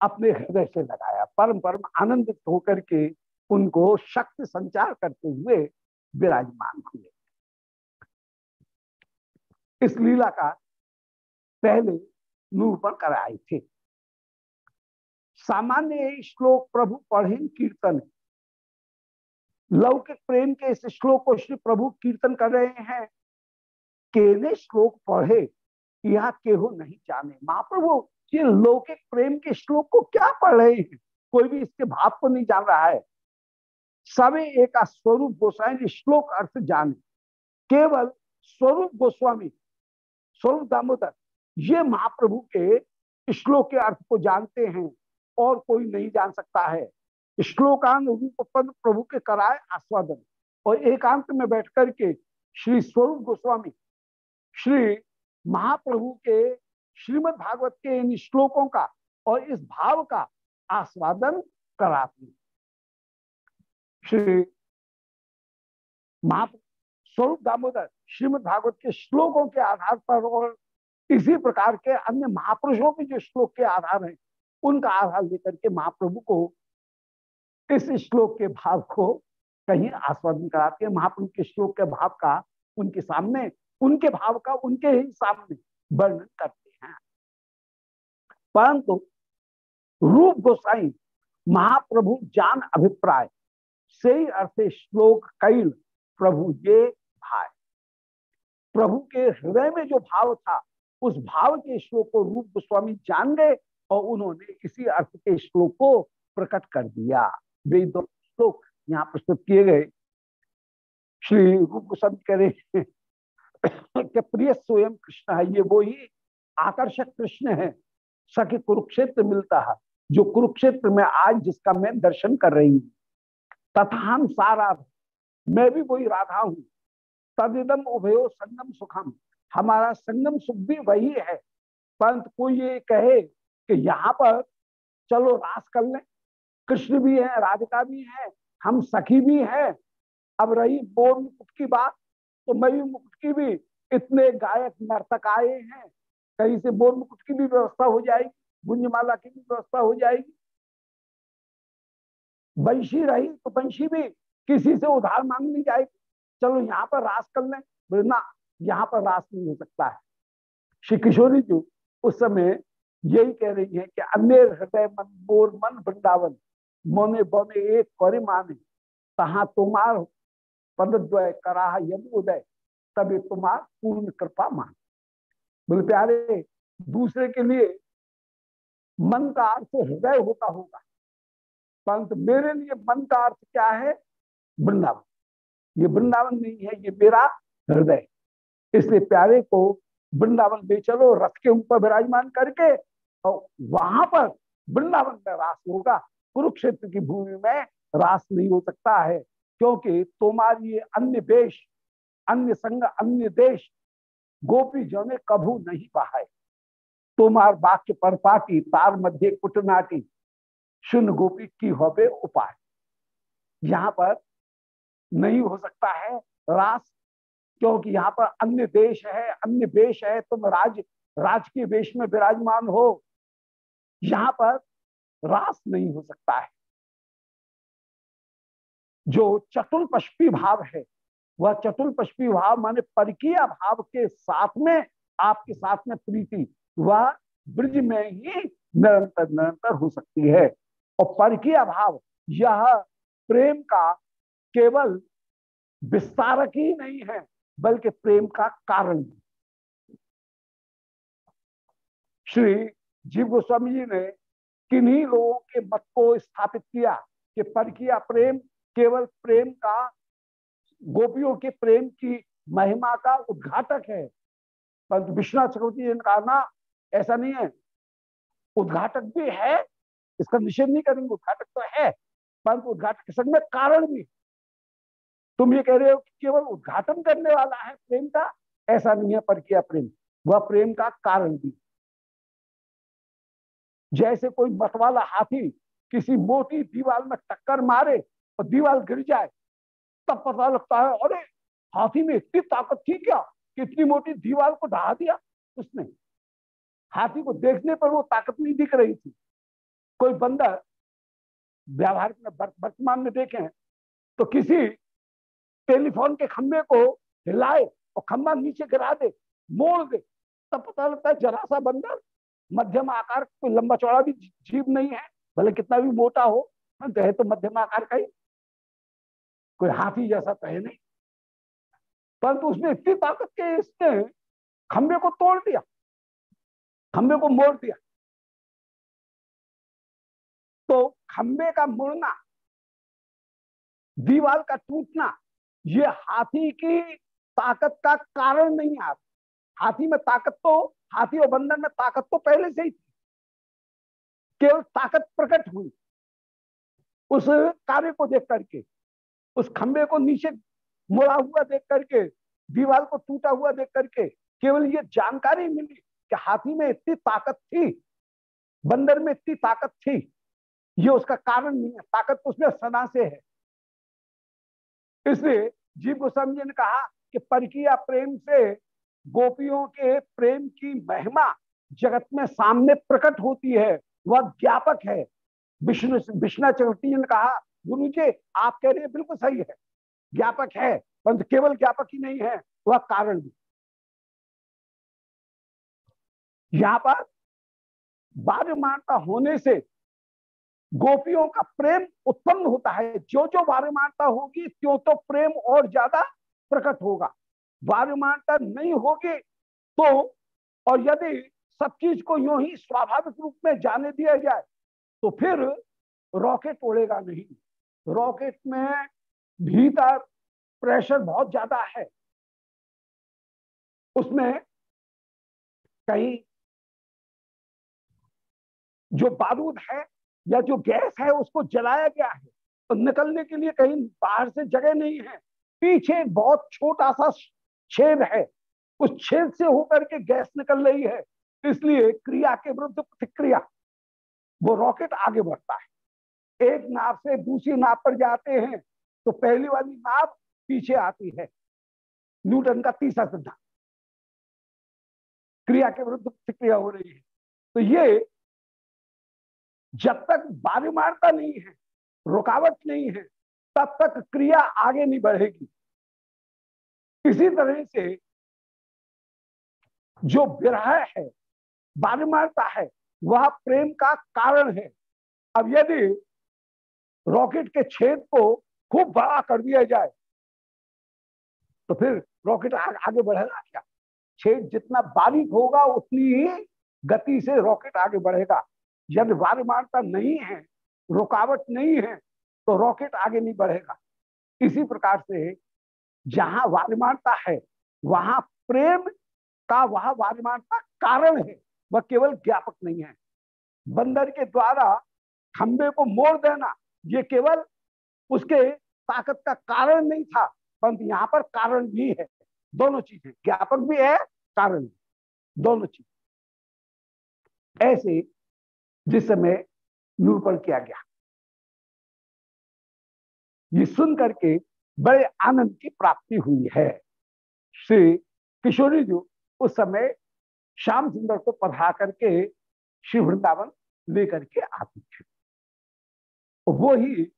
अपने हृदय से लगाया। परम परम आनंदित होकर के उनको शक्ति संचार करते हुए विराजमान हुए। इस लीला का पहले निरूपण कराए थे। सामान्य श्लोक प्रभु पढ़े, कीर्तन लौकिक प्रेम के इस श्लोक को श्री प्रभु कीर्तन कर रहे हैं। केने श्लोक पढ़े यह केहो नहीं जाने। महाप्रभु, ये लौकिक प्रेम के श्लोक को क्या पढ़ रहे हैं? कोई भी इसके भाव को नहीं जान रहा है। सभी एक स्वरूप गोस्वामी श्लोक अर्थ जाने। केवल स्वरूप गोस्वामी, स्वरूप दामोदर, ये महाप्रभु के श्लोक के अर्थ को जानते हैं और कोई नहीं जान सकता है। श्लोकान रूप पद प्रभु के कराए आस्वादन। और एकांत में बैठ करके श्री स्वरूप गोस्वामी, श्री महाप्रभु के श्रीमद् भागवत के इन श्लोकों का और इस भाव का आस्वादन कराती। श्री स्वरूप दामोदर श्रीमद् भागवत के श्लोकों के आधार पर और इसी प्रकार के अन्य महापुरुषों के जो श्लोक के आधार हैं, उनका आधार लेकर के महाप्रभु को इस श्लोक के भाव को कहीं आस्वादन कराते हैं। महाप्रभु के श्लोक के भाव का उनके सामने, उनके भाव का उनके ही सामने वर्णन करते हैं। परंतु रूप गोसाई, महाप्रभु जान अभिप्राय से अर्थ श्लोक कैल प्रभु ये भाई प्रभु के हृदय में जो भाव था, उस भाव के श्लोक को रूप गोस्वामी जान गए और उन्होंने इसी अर्थ के श्लोक को प्रकट कर दिया। वे दो श्लोक यहाँ प्रस्तुत किए गए। श्री रूप गोस्वामी कह रहे कि प्रिय स्वयं कृष्ण है, ये वो ही आकर्षक कृष्ण है, सखी कुरुक्षेत्र मिलता है, जो कुरुक्षेत्र में आज जिसका मैं दर्शन कर रही हूँ। तथा हम सारा, मैं भी वही राधा हूँ। तदिदम उभयो संगम सुखम, हमारा संगम सुख भी वही है। परंतु कोई ये कहे कि यहाँ पर, चलो रास कर लें। कृष्ण भी है, राधिका भी है, हम सखी भी है। अब रही बोर मुकुट की बात तो मई मुकुट की भी इतने गायक नर्तक आए हैं, कहीं से बोर मुकुट की भी व्यवस्था हो जाएगी गुंजमाला की भी व्यवस्था हो जाएगी। बंशी रही तो बंशी भी किसी से उधार मांगनी जाएगी। चलो यहाँ पर रास कर लें ना, यहाँ पर रास नहीं हो सकता है। श्री किशोरी जी उस समय यही कह रही है कि अन्य हृदय मन, बोर मन, वृंदावन। मोने बोने एक करे माने तहा तुम्हार पदद्वय कराह यद उदय, तभी तुम्हार पूर्ण कृपा मान। बोले, प्यारे, दूसरे के लिए मन का अर्थ हृदय होता होगा। परंतु मेरे लिए मन का अर्थ क्या है? वृंदावन। ये वृंदावन नहीं है, ये मेरा हृदय। इसलिए प्यारे को वृंदावन ले चलो, रथ के ऊपर विराजमान करके, और वहाँ पर वृंदावन में रास होगा। कुरुक्षेत्र की भूमि में रास नहीं हो सकता है, क्योंकि तुम्हारी ये अन्य देश, अन्य संग अन्य देश गोपी जो ने कभू नहीं बहाए। तुम्हार वाक्य पर पाटी तार मध्य कुटनाटी शून्य गोपी की होबे उपाय। यहाँ पर नहीं हो सकता है रास, क्योंकि यहाँ पर अन्य देश है, अन्य वेश है, तुम राज राज के वेश में विराजमान हो। यहाँ पर रास नहीं हो सकता है। जो चतुल पश्पी भाव है, वह चतुल पश्पी भाव माने परकीय भाव के साथ में, आपके साथ में प्रीति, वह ब्रिज में ही निरंतर निरंतर हो सकती है। और परकीय भाव, यह प्रेम का केवल विस्तारक ही नहीं है, बल्कि प्रेम का कारण श्री जीव गोस्वामी जी ने किन्हीं लोगों के मत को स्थापित किया कि पर किया प्रेम, केवल प्रेम का, गोपियों के प्रेम की महिमा का उद्घाटक है। परंतु विश्वनाथ चक्रवर्ती जी ने कहा, ना, ऐसा नहीं है। उद्घाटक भी है, इसका निषेध नहीं करेंगे, उद्घाटक तो है, परंतु उद्घाटक के संग में कारण भी तुम ये कह रहे हो कि केवल उद्घाटन करने वाला है प्रेम का? ऐसा नहीं है पर किया प्रेम। वह प्रेम का कारण भी जैसे कोई मतवाला हाथी किसी मोटी दीवार में टक्कर मारे और दीवार गिर जाए, तब पता लगता है, अरे, हाथी में इतनी ताकत थी क्या? कि इतनी मोटी दीवार को ढहा दिया उसने? हाथी को देखने पर वो ताकत नहीं दिख रही थी। कोई बंदर व्यवहार में वर्तमान में देखें तो किसी टेलीफोन के खंबे को हिलाए और खंबा नीचे गिरा दे, मोड़ दे, तब पता लगता है जरा सा बंदर मध्यम आकार कोई लंबा चौड़ा भी जीव नहीं है, भले कितना भी मोटा हो तो है तो मध्यम आकार का ही। कोई हाथी जैसा तो है नहीं। परंतु उसने इतनी ताकत के इसने खंबे को तोड़ दिया खंबे को मोड़ दिया। तो खंबे का मुड़ना, दीवार का टूटना, ये हाथी की ताकत का कारण नहीं आता हाथी में ताकत तो हाथी और बंदर में ताकत तो पहले से ही थी। केवल ताकत प्रकट हुई। उस कार्य को देख करके, उस खंबे को नीचे मुड़ा हुआ देख करके, दीवार को टूटा हुआ देख करके केवल ये जानकारी मिली कि हाथी में इतनी ताकत थी, बंदर में इतनी ताकत थी। ये उसका कारण नहीं है। ताकत तो उसमें सदा से है। इसलिए जीव गोस्वामी जी ने कहा कि परकिया प्रेम से गोपियों के प्रेम की महिमा जगत में सामने प्रकट होती है, वह ज्ञापक है। विष्णु विष्णु चक्रवर्ती ने कहा, गुरु जी, आप कह रहे हैं बिल्कुल सही है। ज्ञापक है, परंतु केवल ज्ञापक ही नहीं है, वह कारण भी यहाँ पर बाध्यमानता होने से गोपियों का प्रेम उत्पन्न होता है। जो जो बाध्यमानता होगी त्यों तो प्रेम और ज़्यादा प्रकट होगा। वायुमानता नहीं होगी तो और यदि सब चीज़ को यूँ ही स्वाभाविक रूप में जाने दिया जाए तो फिर रॉकेट उड़ेगा नहीं। रॉकेट में भीतर प्रेशर बहुत ज़्यादा है। उसमें कहीं जो बारूद है या जो गैस है, उसको जलाया गया है तो निकलने के लिए कहीं बाहर से जगह नहीं है। पीछे बहुत छोटा सा छेद है। उस छेद से होकर के गैस निकल रही है। इसलिए क्रिया के विरुद्ध प्रतिक्रिया। वो रॉकेट आगे बढ़ता है। एक नाव से दूसरी नाव पर जाते हैं। तो पहली वाली नाव पीछे आती है। न्यूटन का तीसरा सिद्धांत। क्रिया के विरुद्ध प्रतिक्रिया हो रही है। तो ये जब तक वायुमारता नहीं है, रुकावट नहीं है, तब तक क्रिया आगे नहीं बढ़ेगी। इसी तरह से जो विरह है बारमारता है, वह प्रेम का कारण है। अब यदि रॉकेट के छेद को खूब बड़ा कर दिया जाए तो फिर रॉकेट आगे बढ़ेगा क्या? छेद जितना बारीक होगा, उतनी ही गति से रॉकेट आगे बढ़ेगा। यदि वायुमानता नहीं है, रुकावट नहीं है तो रॉकेट आगे नहीं बढ़ेगा। इसी प्रकार से जहाँ वार्यमानता है, वहाँ प्रेम का वह वार्यमानता कारण है। वह केवल ज्ञापक नहीं है। बंदर के द्वारा खंबे को मोड़ देना, ये केवल उसके ताकत का कारण नहीं था, परंतु यहाँ पर कारण भी है। दोनों चीज़ें, ज्ञापक भी है, कारण भी दोनों चीज़। ऐसे जिस समय निरूपण किया गया। ये सुन करके बड़े आनंद की प्राप्ति हुई है। श्री किशोरी जी उस समय श्याम सुंदर को पढ़ा करके श्री वृंदावन लेकर के आती थी। वो ही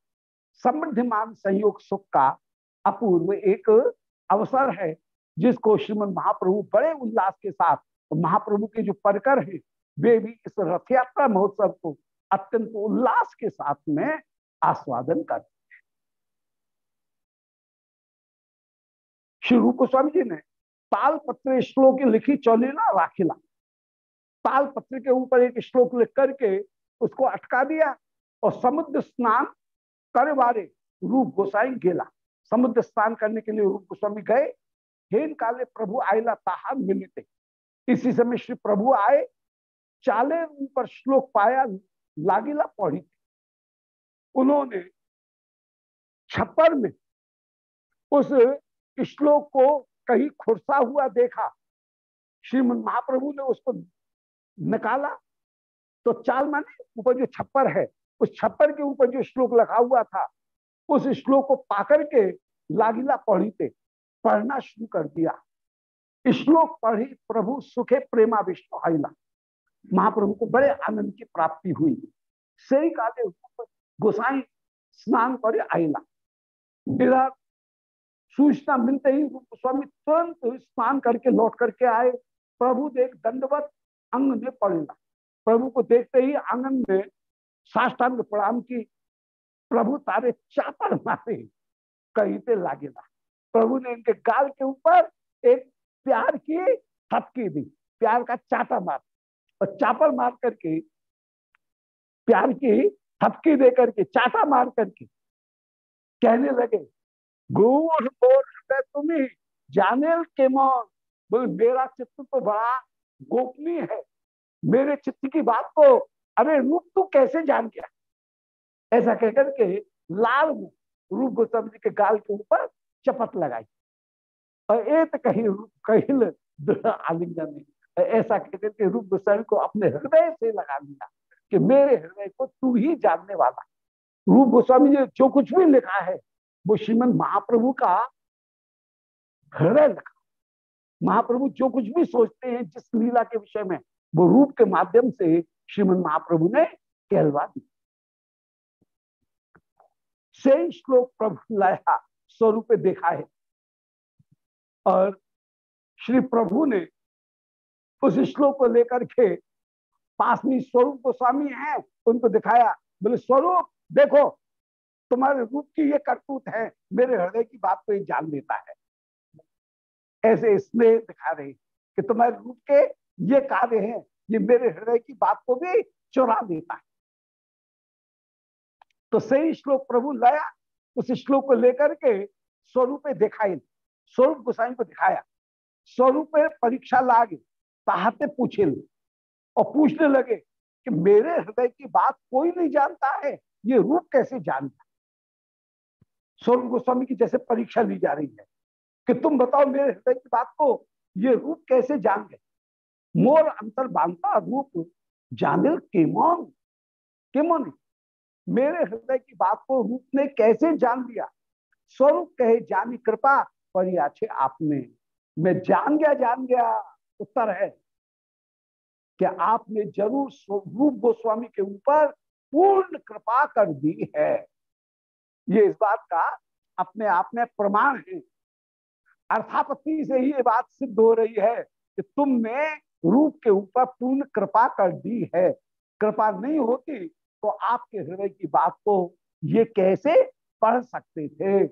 समृद्धिमान संयोग सुख का अपूर्व एक अवसर है, जिसको श्रीमद महाप्रभु बड़े उल्लास के साथ, महाप्रभु के जो परकर हैं, वे भी इस रथ यात्रा महोत्सव को अत्यंत उल्लास के साथ में आस्वादन करते श्री रूप गोस्वामी जी ने ताल पत्र श्लोक लिखी चौलीला राखिला। ताल पत्र के ऊपर एक श्लोक लिख करके उसको अटका दिया और समुद्र स्नान करे बारे रूप गोसाई गेला। समुद्र स्नान करने के लिए रूप गोस्वामी गए। हेन काले प्रभु आयला ताहा मिलते। इसी समय श्री प्रभु आए, चाले ऊपर श्लोक पाया लागिला पढ़ी। उन्होंने छप्पर में उस श्लोक को कहीं खुरसा हुआ देखा श्रीमद महाप्रभु ने उसको निकाला। तो चाल माने, ऊपर जो छप्पर है, उस छप्पर के ऊपर जो श्लोक लगा हुआ था, उस श्लोक को पाकर के लागिला पढ़ी थे, पढ़ना शुरू कर दिया। श्लोक पढ़ी प्रभु सुखे प्रेमा विष्णु आईला। महाप्रभु को बड़े आनंद की प्राप्ति हुई। सही काले गोसाई स्नान करे आईला। सूचना मिलते ही स्वामी तुरंत स्नान करके लौट करके आए। प्रभु देख दंडवत अंग में पड़ेगा प्रभु को देखते ही आँगन में साष्टांग प्रणाम की प्रभु तारे चापर मारे कहीं पे लागेगा प्रभु ने इनके गाल के ऊपर एक प्यार की थपकी दी, प्यार का चाटा मार। और चापर मार करके, प्यार की थपकी दे करके चाटा मार करके कहने लगे बोल तुम्हें जाने के मौन। बोल, मेरा चित्त तो बड़ा गोपनीय है। मेरे चित्त की बात को, अरे, रूप तू कैसे जान गया? ऐसा कहकर के लाल रूप गोस्वामी जी के गाल के ऊपर चपत लगाई। और एक कहीं कहिल आलिंगन ऐसा कहकर के रूप गोस्वामी को अपने हृदय से लगा लिया कि मेरे हृदय को तू ही जानने वाला। रूप गोस्वामी जी जो कुछ भी लिखा है वो श्रीमद महाप्रभु का हृदय लिखा महाप्रभु जो कुछ भी सोचते हैं, जिस लीला के विषय में, वो रूप के माध्यम से श्रीमद महाप्रभु ने कहलवा दी। से श्लोक प्रभु लाया, स्वरूप देखा है। और श्री प्रभु ने उस श्लोक को लेकर के पास में स्वरूप गोस्वामी है, उनको दिखाया, बोले, स्वरूप, देखो तुम्हारे रूप की ये करतूत है, मेरे हृदय की बात को ये जान लेता है। ऐसे स्नेह दिखा रहे कि तुम्हारे रूप के ये कार्य हैं, ये मेरे हृदय की बात को भी चुरा देता है। तो सही श्लोक प्रभु लाया, उस श्लोक को लेकर के स्वरूप दिखाई, स्वरूप गोसाई को दिखाया। स्वरूप परीक्षा लागे, ताहते पूछे और पूछने लगे कि मेरे हृदय की बात कोई नहीं जानता है, ये रूप कैसे जानता स्वरूप गोस्वामी की जैसे परीक्षा ली जा रही है कि तुम बताओ मेरे हृदय की बात को, ये रूप कैसे जान गए? मोर अंतर बांधता रूप जानिल केमोन केमोन मेरे हृदय की बात को रूप ने कैसे जान लिया? स्वरूप कहे, जानी कृपा परियाछे आपने मैं। जान गया जान गया, उत्तर है। कि आपने ज़रूर रूप गोस्वामी के ऊपर पूर्ण कृपा कर दी है? ये इस बात का अपने आप में प्रमाण है। अर्थापत्ति से ही ये बात सिद्ध हो रही है कि तुमने रूप के ऊपर पूर्ण कृपा कर दी है। कृपा नहीं होती तो आपके हृदय की बात को ये कैसे पढ़ सकते थे?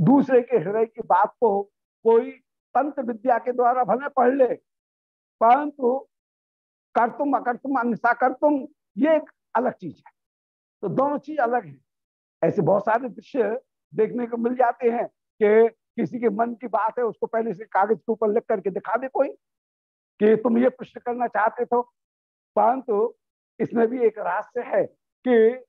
दूसरे के हृदय की बात को कोई तंत्र विद्या के द्वारा भले पढ़ ले, परंतु कर तुम, अकर तुम कर तुम, ये एक अलग चीज़ है। तो दोनों चीज़ अलग है। ऐसे बहुत सारे दृश्य देखने को मिल जाते हैं कि किसी के मन की बात है, उसको पहले से कागज़ के ऊपर लिख करके दिखा दे कोई, कि तुम ये प्रश्न करना चाहते थे। परंतु तो इसमें भी एक रहस्य है कि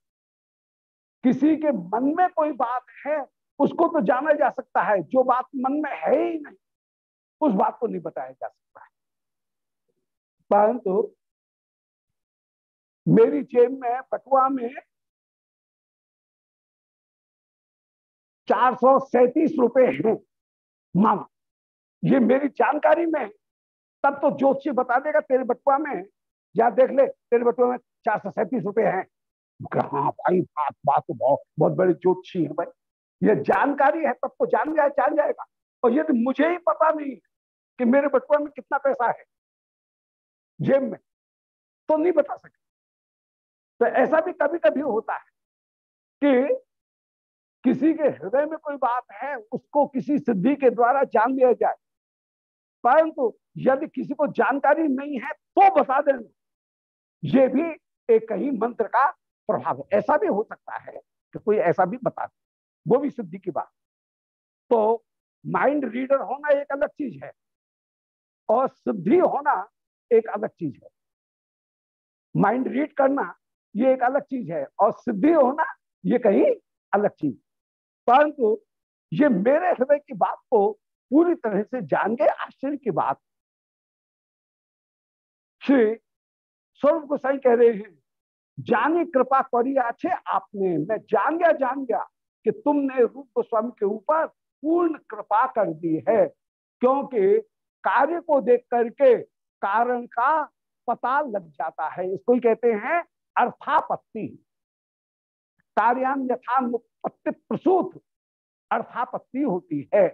किसी के मन में कोई बात है, उसको तो जाना जा सकता है, जो बात मन में है ही नहीं, उस बात को नहीं बताया जा सकता है। परंतु तो मेरी जेब में बटुआ में चार सौ सैतीस रुपए है। मामा ये मेरी जानकारी में तब तो ज्योतिषी बता देगा तेरे बटुआ में। या देख ले, तेरे बटुआ में चार सौ सैतीस रुपए है। हाँ भाई, बात बात तो बहुत बहुत बड़े ज्योतिषी है भाई। ये जानकारी है, तब तो जान जाए, जान जाएगा। और यदि मुझे ही पता नहीं कि मेरे बटुआ में कितना पैसा है। जेब में तो नहीं बता सकते। तो ऐसा भी कभी कभी होता है कि किसी के हृदय में कोई बात है, उसको किसी सिद्धि के द्वारा जान लिया जाए। परंतु यदि किसी को जानकारी नहीं है तो बता देना। ये भी एक कहीं मंत्र का प्रभाव है। ऐसा भी हो सकता है कि कोई ऐसा भी बता दे। वो भी सिद्धि की बात। तो माइंड रीडर होना एक अलग चीज़ है और सिद्धि होना एक अलग चीज़ है। माइंड रीड करना ये एक अलग चीज़ है और सिद्धि होना ये कहीं अलग चीज़ परंतु ये मेरे हृदय की बात को पूरी तरह से जान गए आश्चर्य की बात। श्री स्वरूप गोसाई कह रहे हैं, जानी कृपा करी आछे आपने, मैं जान गया जान गया कि तुमने रूप गोस्वामी के ऊपर पूर्ण कृपा कर दी है, क्योंकि कार्य को देख करके कारण का पता लग जाता है। इसको ही कहते हैं अर्थापत्ति। कार्यान यथानुपत्ति प्रसूत अर्थापत्ति होती है।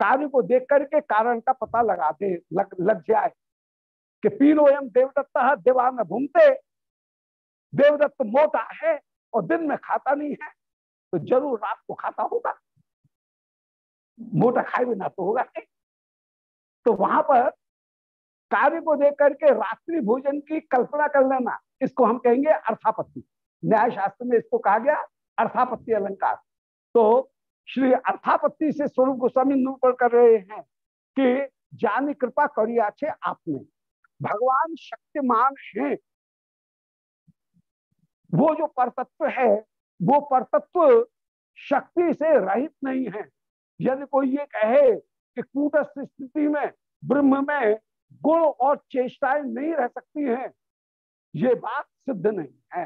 कार्य को देख करके कारण का पता लगा दे लग, लग जाए कि पीरो एम देवदत्त में घूमते देवदत्त मोटा है और दिन में खाता नहीं है तो ज़रूर रात को खाता होगा। मोटा खाए बिना तो होगा नहीं। तो वहाँ पर कार्य को देख करके रात्रि भोजन की कल्पना कर लेना इसको हम कहेंगे अर्थापत्ति। न्याय शास्त्र में इसको कहा गया अर्थापत्ति अलंकार। तो श्री अर्थापत्ति से स्वरूप गोस्वामी निरूपण कर रहे हैं कि जान कृपा करिया छे आपने भगवान शक्तिमान है। वो जो परतत्व है, वो परतत्व शक्ति से रहित नहीं है। यदि कोई ये कहे कि कूटस्थ स्थिति में, ब्रह्म में गुण और चेष्टाएँ नहीं रह सकती हैं, ये बात सिद्ध नहीं है।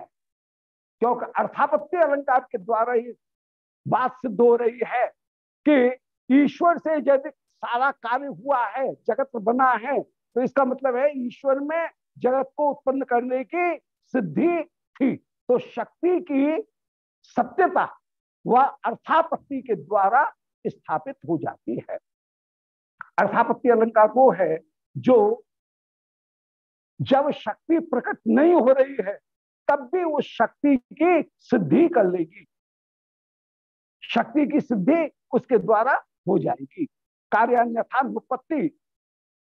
क्योंकि अर्थापत्ति अलंकार के द्वारा ही बात सिद्ध हो रही है कि ईश्वर से यदि सारा कार्य हुआ है, जगत बना है तो इसका मतलब है ईश्वर में जगत को उत्पन्न करने की सिद्धि थी। तो शक्ति की सत्यता वह अर्थापत्ति के द्वारा स्थापित हो जाती है। अर्थापत्ति अलंकार वो है जो जब शक्ति प्रकट नहीं हो रही है तब भी उस शक्ति की सिद्धि कर लेगी। शक्ति की सिद्धि उसके द्वारा हो जाएगी। कार्यान्यथा नुपत्ति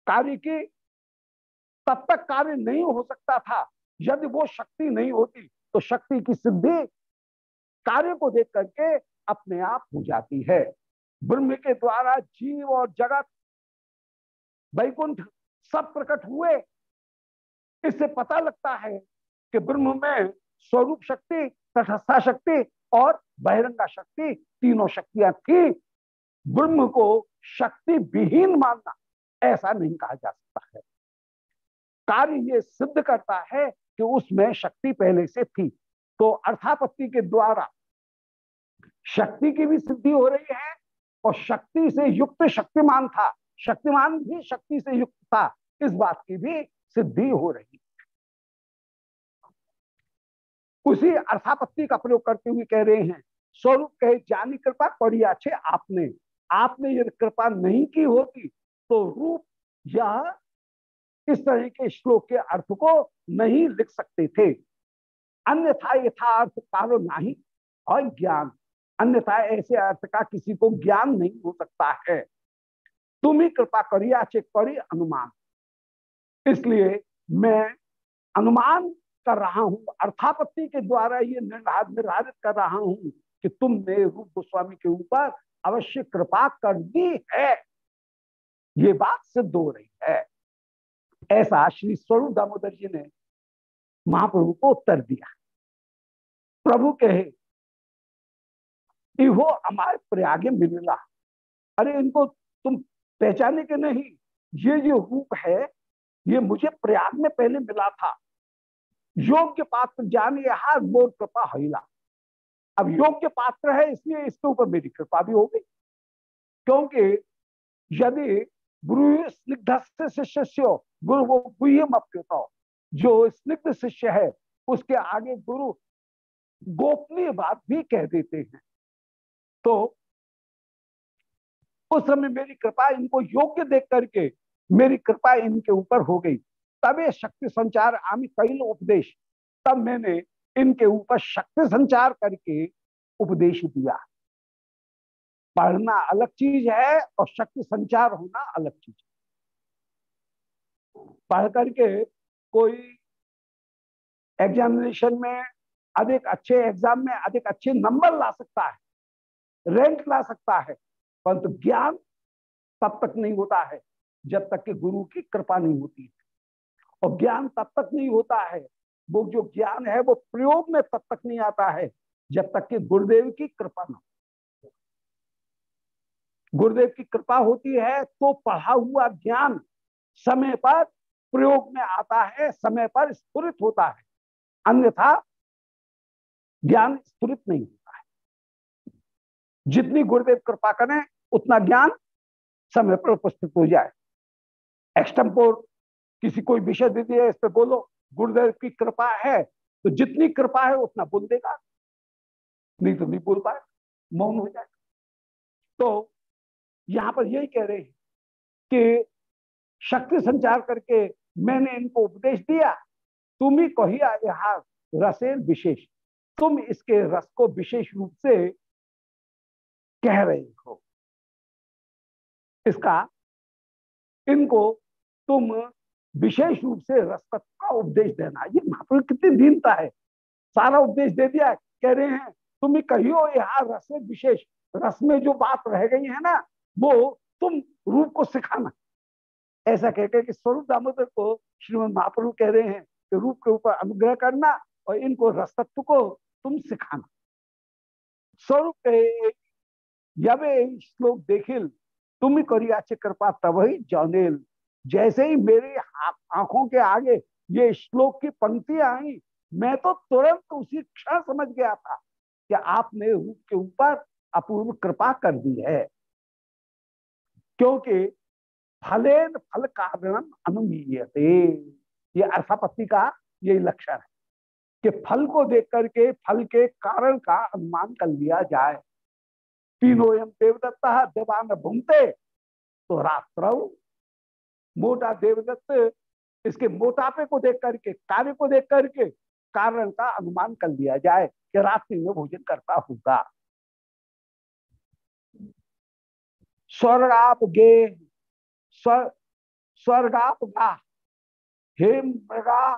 कार्य की तब तक कार्य नहीं हो सकता था। यदि वो शक्ति नहीं होती तो शक्ति की सिद्धि कार्य को देख करके अपने आप हो जाती है। ब्रह्म के द्वारा जीव और जगत, वैकुंठ सब प्रकट हुए। इससे पता लगता है कि ब्रह्म में स्वरूप शक्ति तटस्था शक्ति और बहिरंगा शक्ति तीनों शक्तियाँ थी। ब्रह्म को शक्ति विहीन मानना ऐसा नहीं कहा जा सकता है। कार्य ये सिद्ध करता है कि उसमें शक्ति पहले से थी। तो अर्थापत्ति के द्वारा शक्ति की भी सिद्धि हो रही है और शक्ति से युक्त शक्तिमान था। शक्तिमान भी शक्ति से युक्त था। इस बात की भी सिद्धि हो रही उसी अर्थापत्ति का प्रयोग करते हुए कह रहे हैं, स्वरूप कहे, जानी कृपा करिया छे आपने। आपने यदि कृपा नहीं की होती तो रूप यह इस तरह के श्लोक के अर्थ को नहीं लिख सकते थे। अन्यथा यथार्थ कारो नहीं और ज्ञान। अन्यथा ऐसे अर्थ का किसी को ज्ञान नहीं हो सकता है। तुम ही कृपा करिया करी अनुमान इसलिए मैं अनुमान कर रहा हूँ, अर्थापत्ति के द्वारा ये निर्धारित कर रहा हूँ कि तुमने रूप गोस्वामी के ऊपर अवश्य कृपा कर दी है। ये बात सिद्ध हो रही है। ऐसा श्री स्वरूप दामोदर जी ने महाप्रभु को उत्तर दिया। प्रभु कहे, इहो हमारे प्रयागे मिलला। अरे, इनको तुम पहचाने के नहीं। ये जो रूप है, ये मुझे प्रयाग में पहले मिला था। योग्य पात्र जान यहा मोर कृपा हिला अब योग्य पात्र है, इसलिए इसके ऊपर मेरी कृपा भी हो गई क्योंकि यदि गुरु स्निग्ध शिष्य, गुरु वो अप्युत जो स्निग्ध शिष्य है, उसके आगे गुरु गोपनीय बात भी कह देते हैं। तो उस समय मेरी कृपा इनको योग्य देख करके मेरी कृपा इनके ऊपर हो गई। तब शक्ति संचार आमी कई उपदेश। तब मैंने इनके ऊपर शक्ति संचार करके उपदेश दिया। पढ़ना अलग चीज़ है और शक्ति संचार होना अलग चीज़ है। पढ़ करके कोई एग्जामिनेशन में अधिक अच्छे एग्ज़ाम में अधिक अच्छे नंबर ला सकता है रैंक ला सकता है, परंतु ज्ञान तब तक नहीं होता है जब तक कि गुरु की कृपा नहीं होती है। और ज्ञान तब तक नहीं होता है। वो जो ज्ञान है, वो प्रयोग में तब तक नहीं आता है, जब तक कि गुरुदेव की कृपा न गुरुदेव की कृपा होती है तो पढ़ा हुआ ज्ञान समय पर प्रयोग में आता है, समय पर स्फुरित होता है। अन्यथा ज्ञान स्फुरित नहीं होता है। जितनी गुरुदेव कृपा करें, उतना ज्ञान समय पर उपस्थित हो जाए। एक्सटम्पोर किसी कोई विषय दे दिया, इस पर बोलो, गुरुदेव की कृपा है तो जितनी कृपा है, उतना बोल देगा। नहीं तो नहीं बोल पाए, मौन हो जाएगा तो यहाँ पर यही कह रहे हैं कि शक्ति संचार करके मैंने इनको उपदेश दिया, तुम ही कही यहाँ रसेल विशेष। तुम इसके रस को विशेष रूप से कह रहे हो। इसका इनको तुम विशेष रूप से रस तत्व का उपदेश देना। ये महापुरुष कितनी दीनता है। सारा उपदेश दे दिया, कह रहे हैं तुम कहियो यहाँ रस विशेष, रस में जो बात रह गई है ना, वो तुम रूप को सिखाना। ऐसा कहकर कि स्वरूप दामोदर को श्रीमद महाप्रभु कह रहे हैं कि रूप के ऊपर अनुग्रह करना और इनको रस तत्व को तुम सिखाना। स्वरूप जब श्लोक देखिल तुम करिया कृपा तब ही जौनेल। जैसे ही मेरी आँखों के आगे ये श्लोक की पंक्तियाँ आई, मैं तो तुरंत उसी क्षण समझ गया था कि आपने रूप के ऊपर अपूर्व कृपा कर दी है। क्योंकि फलेन फल कारण अनुमीयते। ये अर्थापत्ति का यही लक्षण है कि फल को देख करके फल के कारण का अनुमान कर लिया जाए। तीनों देवदत्ता देवान भूमते तो रात्र मोटा देवदत्त इसके मोटापे को देख करके, कार्य को देख करके कारण का अनुमान कर लिया जाए कि रात्रि में भोजन करता होगा। स्वर्गाप गे स्वर्गाप गा। हे मृगा,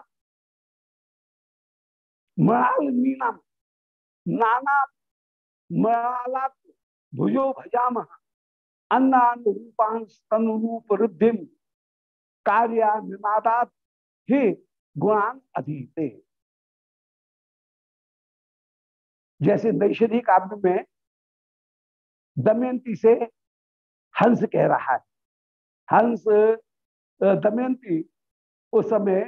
मृणाल मीना नाना मृणाला भुजो भजाम। अन्नान रूपांश तनुरूप रुद्धिम कार्या निमादात ही गुणान अधीते। जैसे नैषधि काव्य में दमयंती से हंस कह रहा है। हंस दमयंती उस समय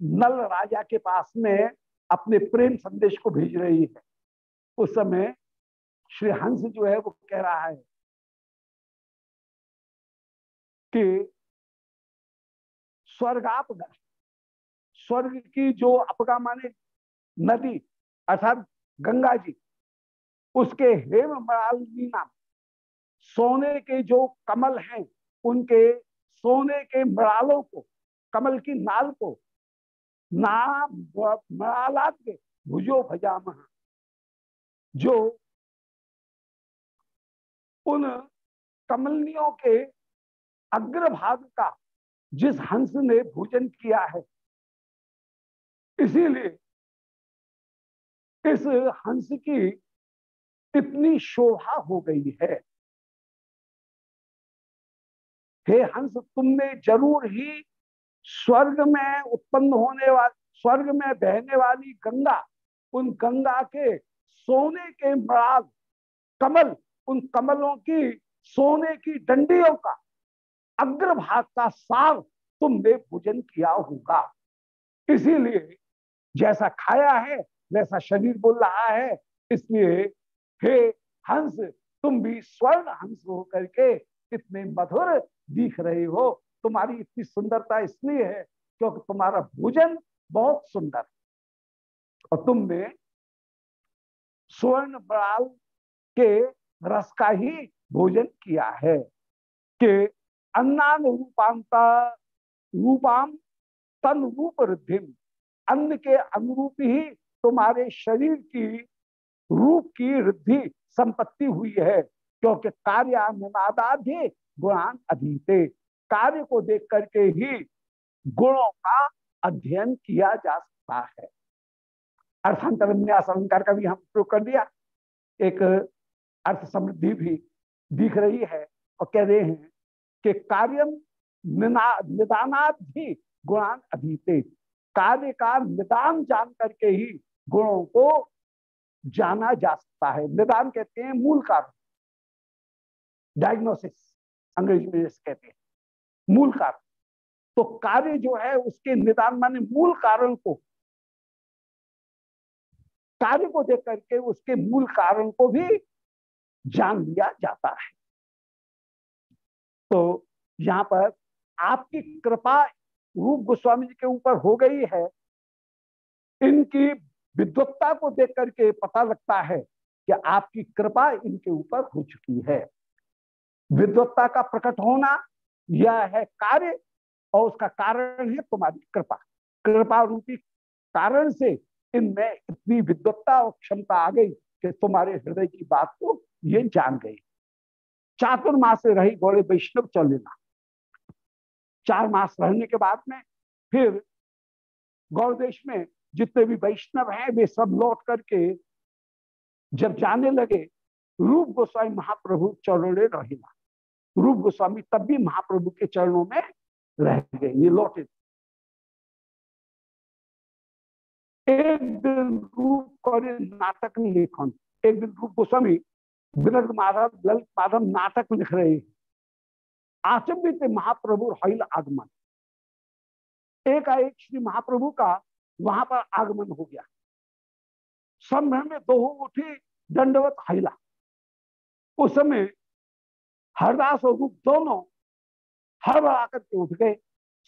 नल राजा के पास में अपने प्रेम संदेश को भेज रही है। उस समय श्री हंस जो है वो कह रहा है कि स्वर्गाप स्वर्ग की जो अपगा माने नदी, अर्थात गंगा जी, उसके हेम मराली नाम, सोने के जो कमल हैं, उनके सोने के मरालों को, कमल की नाल को मरालात के भुजो भजाम जो उन कमलनियों के अग्रभाग का जिस हंस ने भोजन किया है, इसीलिए इस हंस की इतनी शोभा हो गई है। हे हंस, तुमने ज़रूर ही स्वर्ग में उत्पन्न होने वाली, स्वर्ग में बहने वाली गंगा, उन गंगा के सोने के मराल कमल, उन कमलों की, सोने की डंडियों का अग्रभाग का सार तुमने भोजन किया होगा। इसीलिए जैसा खाया है, वैसा शरीर बोल रहा है। इसलिए हे हंस, तुम भी स्वर्ण हंस हो करके इतने मधुर दिख रहे हो। तुम्हारी इतनी सुंदरता इसलिए है क्योंकि तुम्हारा भोजन बहुत सुंदर और तुमने स्वर्ण बड़ाल के रस का ही भोजन किया है कि अन्नान रूपांता रूपाम तन रूप रिद्धिम अन्न के अनुरूप ही तुम्हारे शरीर की, रूप की वृद्धि, संपत्ति हुई है, क्योंकि कार्यानुवादाध्य गुणान अधीते। कार्य को देख करके ही गुणों का अध्ययन किया जा सकता है। अर्थांतर अलंकार का भी हम प्रयोग कर दिया। एक अर्थ समृद्धि भी दिख रही है और कह रहे हैं कि कार्य निदानात भी गुणान अधीते। कार्य का निदान जान करके ही गुणों को जाना जा सकता है। निदान कहते हैं मूल कारण। डायग्नोसिस अंग्रेज़ी में जैसे कहते हैं। मूल कारण। तो कार्य जो है उसके निदान माने मूल कारण को। कार्य को देख करके उसके मूल कारण को भी जान लिया जाता है। तो यहाँ पर आपकी कृपा रूप गोस्वामी जी के ऊपर हो गई है। इनकी विद्वत्ता को देख करके पता लगता है कि आपकी कृपा इनके ऊपर हो चुकी है। विद्वत्ता का प्रकट होना यह है कार्य और उसका कारण है तुम्हारी कृपा। कृपा रूपी कारण से इनमें इतनी विद्वत्ता और क्षमता आ गई कि तुम्हारे हृदय की बात को ये जान गए। चातुर्मास रही गौड़े वैष्णव चल लेना चार मास रहने के बाद में फिर गौड़ देश में जितने भी वैष्णव हैं, वे सब लौट करके जब जाने लगे, रूप गोस्वामी महाप्रभु चरणों रहेगा रूप गोस्वामी तब भी महाप्रभु के चरणों में रह गए, ये लौटे। एक दिन रूप करे नाटक नहीं लेखन, एक दिन रूप गोस्वामी विनोद माधव ललित माधव नाटक लिख रहे हैं। आचंबित महाप्रभु हईल आगमन। एक एक श्री महाप्रभु का वहाँ पर आगमन हो गया। संभ्रम में दो उठी दंडवत हिला उस समय हरदास और रूप दोनों हड़बड़ा करके उठ गए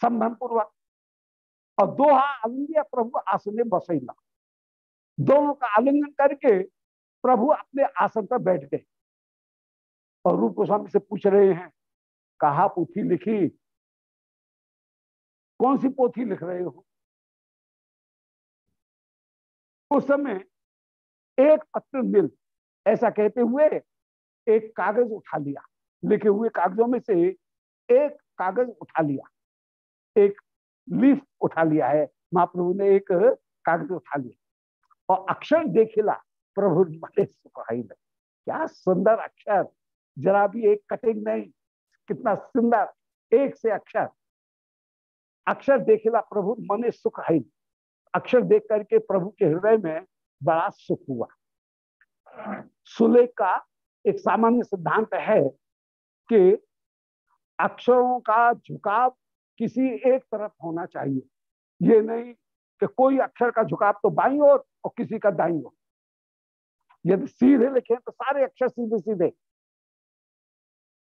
संभ्रम पूर्वक और दोहा आलिंग्य प्रभु आसन बसैला। दोनों का आलिंगन करके प्रभु अपने आसन पर बैठ गए। और रूप गोस्वामी से पूछ रहे हैं, कहा पोथी लिखी? कौन सी पोथी लिख रहे हो? उस समय एक पत्र मिल, ऐसा कहते हुए एक कागज़ उठा लिया। लिखे हुए कागजों में से एक कागज़ उठा लिया। एक लीफ उठा लिया है। महाप्रभु ने एक कागज़ उठा लिया। और अक्षर देखिला प्रभु बड़े सुखाई क्या सुंदर अक्षर, जरा भी एक कटिंग नहीं, कितना सुंदर, एक से अक्षर। अक्षर देखिला प्रभु, मने सुख है। अक्षर देख करके प्रभु के हृदय में बड़ा सुख हुआ। सुलेख का एक सामान्य सिद्धांत है कि अक्षरों का झुकाव किसी एक तरफ़ होना चाहिए। ये नहीं कि कोई अक्षर का झुकाव तो बाई ओर और किसी का दाई ओर। यदि सीधे लिखे तो सारे अक्षर सीधे सीधे।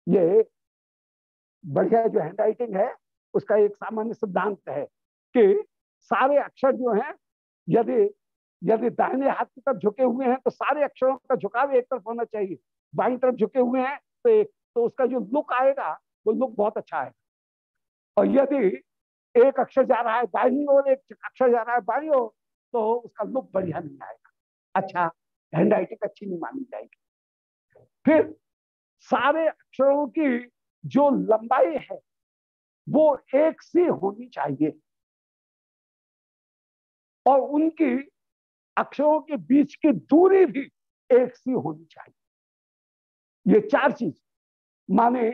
ये बढ़िया जो हैंड राइटिंग है, उसका एक सामान्य सिद्धांत है कि सारे अक्षर जो हैं, यदि यदि दाहिने हाथ की तरफ़ झुके हुए हैं तो सारे अक्षरों का झुकाव एक तरफ़ होना चाहिए। बाई तरफ़ झुके हुए हैं तो एक तो उसका जो लुक आएगा, वो लुक बहुत अच्छा आएगा। और यदि एक अक्षर जा रहा है दाहिनी और एक अक्षर जा रहा है बाई ओर तो उसका लुक बढ़िया नहीं आएगा। अच्छा हैंड राइटिंग अच्छी नहीं मानी जाएगी। फिर सारे अक्षरों की जो लंबाई है, वो एक सी होनी चाहिए। और उनकी अक्षरों के बीच की दूरी भी एक सी होनी चाहिए। ये चार चीज़। माने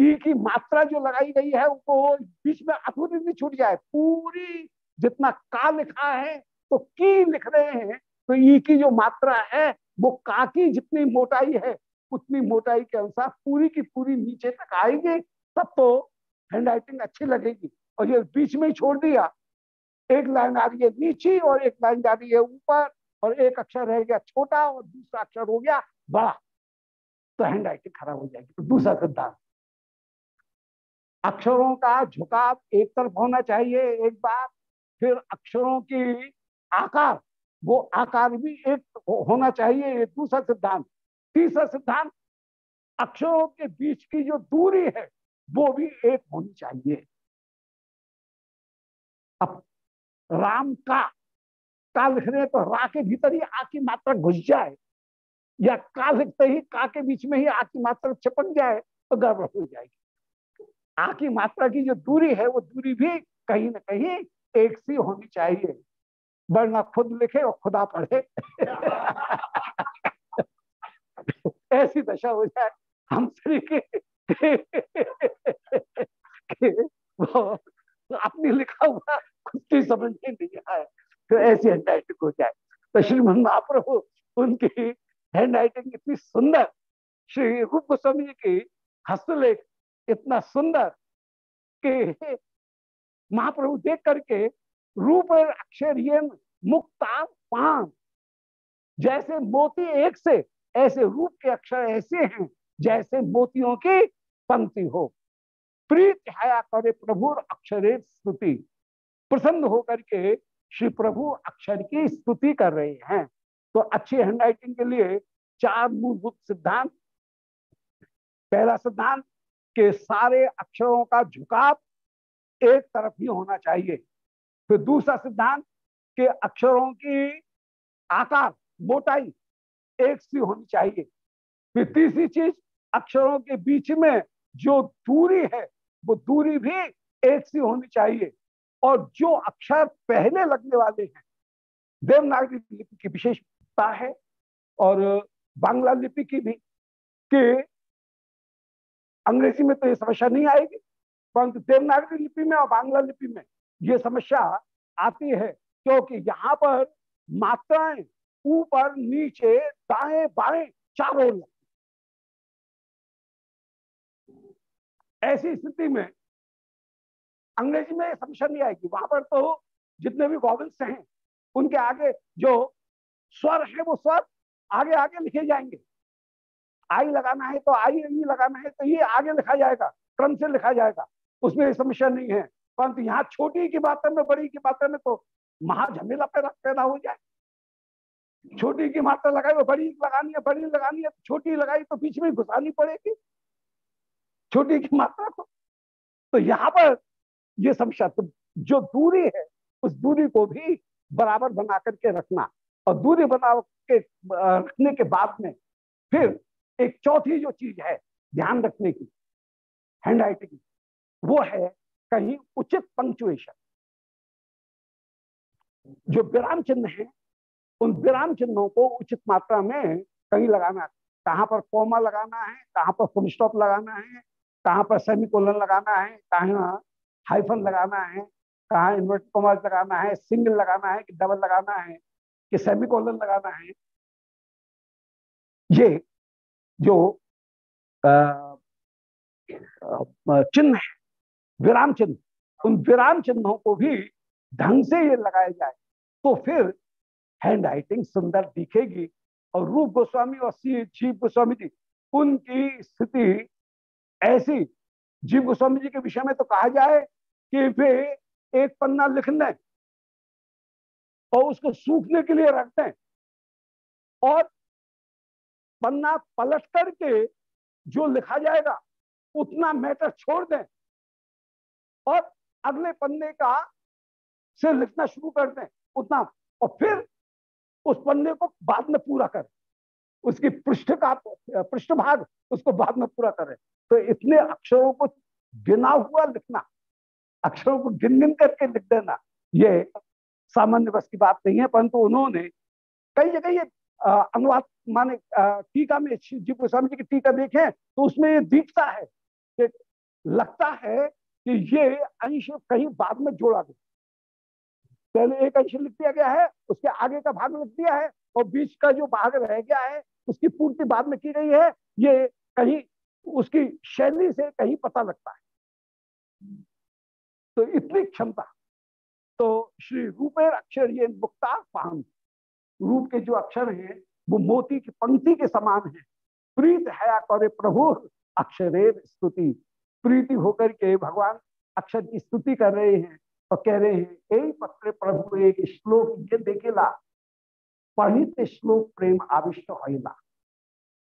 ई की मात्रा जो लगाई गई है वो बीच में अधूरी नहीं छूट जाए। पूरी जितना का लिखा है तो की लिख रहे हैं तो ई की जो मात्रा है, वो का की जितनी मोटाई है, उतनी मोटाई के अनुसार पूरी की पूरी नीचे तक आएगी, तब तो हैंड राइटिंग अच्छी लगेगी। और ये बीच में ही छोड़ दिया। एक लाइन आ रही है नीचे और एक लाइन जा रही है ऊपर, और एक अक्षर रह गया छोटा और दूसरा अक्षर हो गया बड़ा। तो हैंड राइटिंग खराब हो जाएगी तो दूसरा सिद्धांत अक्षरों का झुकाव एक तरफ़ होना चाहिए, एक बार। फिर अक्षरों की आकार। वो आकार भी एक होना चाहिए, ये दूसरा सिद्धांत। तीसरा सिद्धांत, अक्षरों के बीच की जो दूरी है, वो भी एक होनी चाहिए। अब राम का का लिख रहे तो रा के भीतर ही आ की मात्रा घुस जाए, या का लिखते ही का के बीच में ही आ की मात्रा चिपक जाए तो गड़बड़ हो जाएगी। आ की मात्रा की जो दूरी है, वो दूरी भी कहीं ना कहीं एक सी होनी चाहिए। वरना खुद लिखे और खुदा पढ़े। ऐसी दशा हो जाए, हम श्री के अपनी लिखा हुआ खुद की समझ में नहीं आए तो ऐसी हैंड राइटिंग हो जाए। तो श्रीमद महाप्रभु, उनकी हैंड राइटिंग इतनी सुंदर, श्री रूप गोस्वामी जी की हस्तलेख इतना सुंदर कि महाप्रभु देख करके रूप अक्षर ये मुक्ता पान जैसे मोती एक से, ऐसे रूप के अक्षर ऐसे हैं, जैसे मोतियों की पंक्ति हो। प्रीत हया करे प्रभु अक्षर स्तुति। प्रसन्न होकर के श्री प्रभु अक्षर की स्तुति कर रहे हैं। तो अच्छी हैंडराइटिंग के लिए चार मूलभूत सिद्धांत। पहला सिद्धांत, के सारे अक्षरों का झुकाव एक तरफ़ ही होना चाहिए। फिर दूसरा सिद्धांत के अक्षरों की आकार, मोटाई एक सी होनी चाहिए। फिर तीसरी चीज़, अक्षरों के बीच में जो दूरी है, वो दूरी भी एक सी होनी चाहिए। और जो अक्षर पहले लगने वाले हैं, देवनागरी लिपि की विशेषता है और बांग्ला लिपि की भी, कि अंग्रेज़ी में तो ये समस्या नहीं आएगी, परंतु देवनागरी लिपि में और बांग्ला लिपि में ये समस्या आती है, क्योंकि यहाँ पर मात्राएँ ऊपर, नीचे, दाएँ बाएँ चारों ऐसी स्थिति में अंग्रेज़ी में समस्या नहीं आएगी। वहाँ पर तो जितने भी गॉवल्स हैं, उनके आगे जो स्वर है, वो स्वर आगे आगे लिखे जाएँगे। आई लगाना है तो आई ई लगाना है तो ये आगे लिखा जाएगा, क्रम से लिखा जाएगा। उसमें समस्या नहीं है। परंतु यहाँ छोटी की मात्रा में, बड़ी की मात्रा में तो महाझमेला पैदा हो जाए। छोटी की मात्रा लगाई वो बड़ी लगानी है, बड़ी लगानी है, छोटी लगाई तो बीच में घुसानी पड़ेगी। छोटी की मात्रा को। तो यहाँ पर ये समस्या तो जो दूरी है, उस दूरी को भी बराबर बना करके रखना। और दूरी बना के, रखने के बाद में फिर एक चौथी जो चीज़ है, ध्यान रखने की हैंड राइटिंग वो है कहीं उचित पंक्चुएशन जो विराम चिन्ह है, उन विराम चिन्हों को उचित मात्रा में कहीं लगाना कहाँ पर कोमा लगाना है, कहाँ पर फुल स्टॉप लगाना है, कहाँ पर सेमी कोलन लगाना है, कहाँ हाइफन लगाना है, कहाँ इन्वर्ट कोमा लगाना है सिंगल लगाना है कि डबल लगाना है, कि सेमी कोलन लगाना है। ये जो चिन्ह है विराम चिन्ह उन विराम चिन्हों को भी ढंग से ये लगाया जाए तो फिर हैंड राइटिंग सुंदर दिखेगी और रूप गोस्वामी और जीव गोस्वामी जी, उनकी स्थिति ऐसी। जीव गोस्वामी जी के विषय में तो कहा जाए कि वे एक पन्ना लिख लें और उसको सूखने के लिए रख दें और पन्ना पलट करके जो लिखा जाएगा, उतना मैटर छोड़ दें। और अगले पन्ने का से लिखना शुरू कर दें उतना। और फिर उस पन्ने को बाद में पूरा करें। उसकी पृष्ठ का पृष्ठ भाग उसको बाद में पूरा करें। तो इतने अक्षरों को गिना हुआ लिखना, अक्षरों को गिन गिन करके लिख देना, ये सामान्य बस की बात नहीं है, परंतु उन्होंने कई जगह ये अनुवाद माने टीका में जी गोस्वामी जी की टीका देखें तो उसमें ये दिखता है, कि लगता है कि ये अंश कहीं बाद में जोड़ा गया पहले एक अंश लिख दिया गया है, उसके आगे का भाग लिख दिया है, और बीच का जो भाग रह गया है, उसकी पूर्ति बाद में की गई है, ये कहीं उसकी शैली से कहीं पता लगता है। तो इतनी क्षमता। तो श्री रूपेर अक्षर ये मुक्ता पान रूप के जो अक्षर हैं, वो मोती की पंक्ति के समान है। प्रीत है प्रभु अक्षरेर स्तुति। प्रीति होकर के भगवान अक्षर की स्तुति कर रहे हैं और कह रहे हैं एक पत्र प्रभु, एक श्लोक ये देखेला। पढ़ित श्लोक प्रेम आविष्ट होना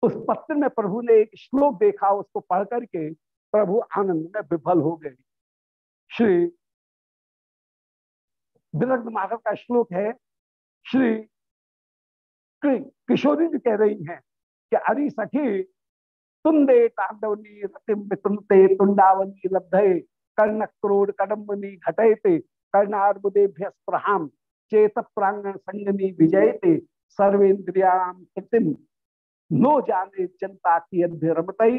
उस पत्र में प्रभु ने एक श्लोक देखा, उसको पढ़ करके प्रभु आनंद में विफल हो गए। श्री विदग्ध माधव का श्लोक है, श्री किशोरी जी कह रही हैं कि, अरे सखी तुंदे तांडवनी रतिम तुंते तुंडावनी लब्धे कर्ण क्रोड कदम्बनी घटयते कर्णार्बुदेभ्यस्प्रहाम चेत प्रांगण संगनी विजयते सर्वेन्द्रियाम कृतिम नो जाने जनता की अध्य रमतई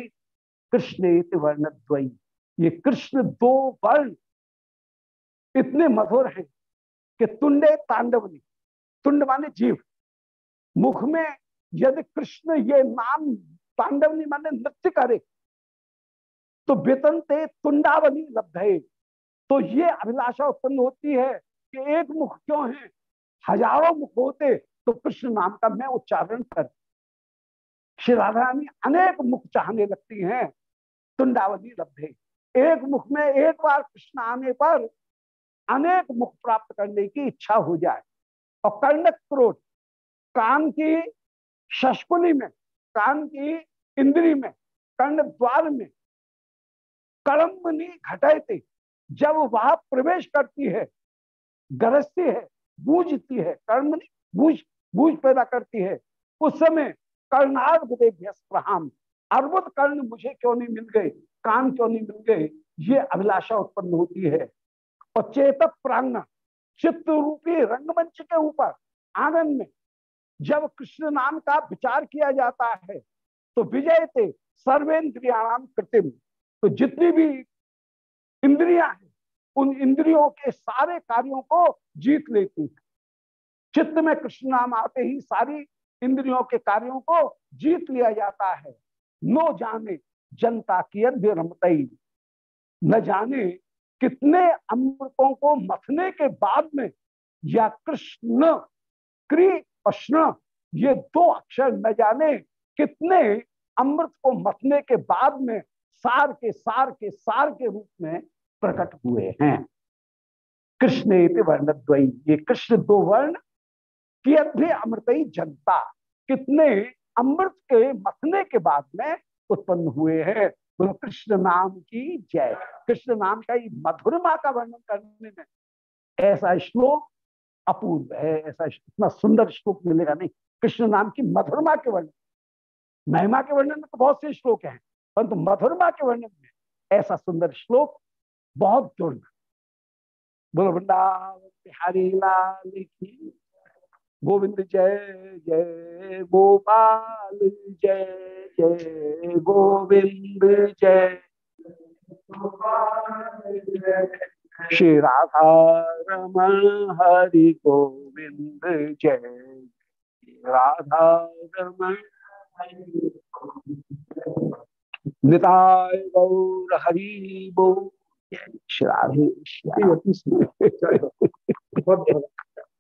कृष्ण वर्ण द्वयी ये कृष्ण दो वर्ण इतने मधुर हैं कि तुंडे तांडवनी तुंड माने जीव मुख में यदि कृष्ण ये नाम तांडवनी माने नृत्य करे। तो बेतनते तुंडावनी लब्ध। है तो ये अभिलाषा उत्पन्न होती है कि एक मुख क्यों है? हज़ारों मुख होते तो कृष्ण नाम का मैं उच्चारण कर। श्री राधा रानी अनेक मुख चाहने लगती हैं तुंडावली लब्धे। एक मुख में एक बार कृष्ण आने पर अनेक मुख प्राप्त करने की इच्छा हो जाए। और कर्ण क्रोध, कान की शशकुली में कान की इंद्री में, कर्ण द्वार में। कड़म्बनी घटाते जब वह प्रवेश करती है, गरजती है, बूझती है कर्म बूझ बूझ पैदा करती है, उस समय कर्णार्बुदेभ्यस्प्रहाम अर्बुद कर्ण मुझे क्यों नहीं मिल गए? कान क्यों नहीं मिल गए? ये अभिलाषा उत्पन्न होती है। और चेतक प्रांगण चित्त रूपी रंगमंच के ऊपर, आँगन में जब कृष्ण नाम का विचार किया जाता है तो विजय थे सर्वेन्द्रियाणाम कृतिम। तो जितनी भी इंद्रियाँ हैं, उन इंद्रियों के सारे कार्यों को जीत लेती है। चित्त में कृष्ण नाम आते ही सारी इंद्रियों के कार्यों को जीत लिया जाता है। नो जाने जनता की रमतई। न जाने कितने अमृतों को मथने के बाद में या कृष्ण क्री प्रश्न, ये दो अक्षर न जाने कितने अमृत को मतने के बाद में सार के सार के सार के रूप में प्रकट हुए हैं। कृष्ण वर्ण द्वयी ये कृष्ण दो वर्ण की अमृत जनता, कितने अमृत के मथने के बाद में उत्पन्न हुए हैं। बोलो, कृष्ण नाम की जय। कृष्ण नाम का ही मधुरमा का वर्णन करने में, ऐसा श्लोक अपूर्व है, ऐसा इतना सुंदर श्लोक मिलेगा नहीं। कृष्ण नाम की मधुरमा के वर्णन। महिमा के वर्णन में तो बहुत से श्लोक हैं, परंतु मधुरमा के वर्णन में ऐसा सुंदर श्लोक बहुत दुर्ग बोलो, वृंदावन बिहारी लाल की गोविंद जय जय गोपाल, जय जय गोविंद जय गोपाल जय। श्री राधा रमन हरि गोविंद जय। राधा रमन निताय गौर हरि बो श्री राधे। श्री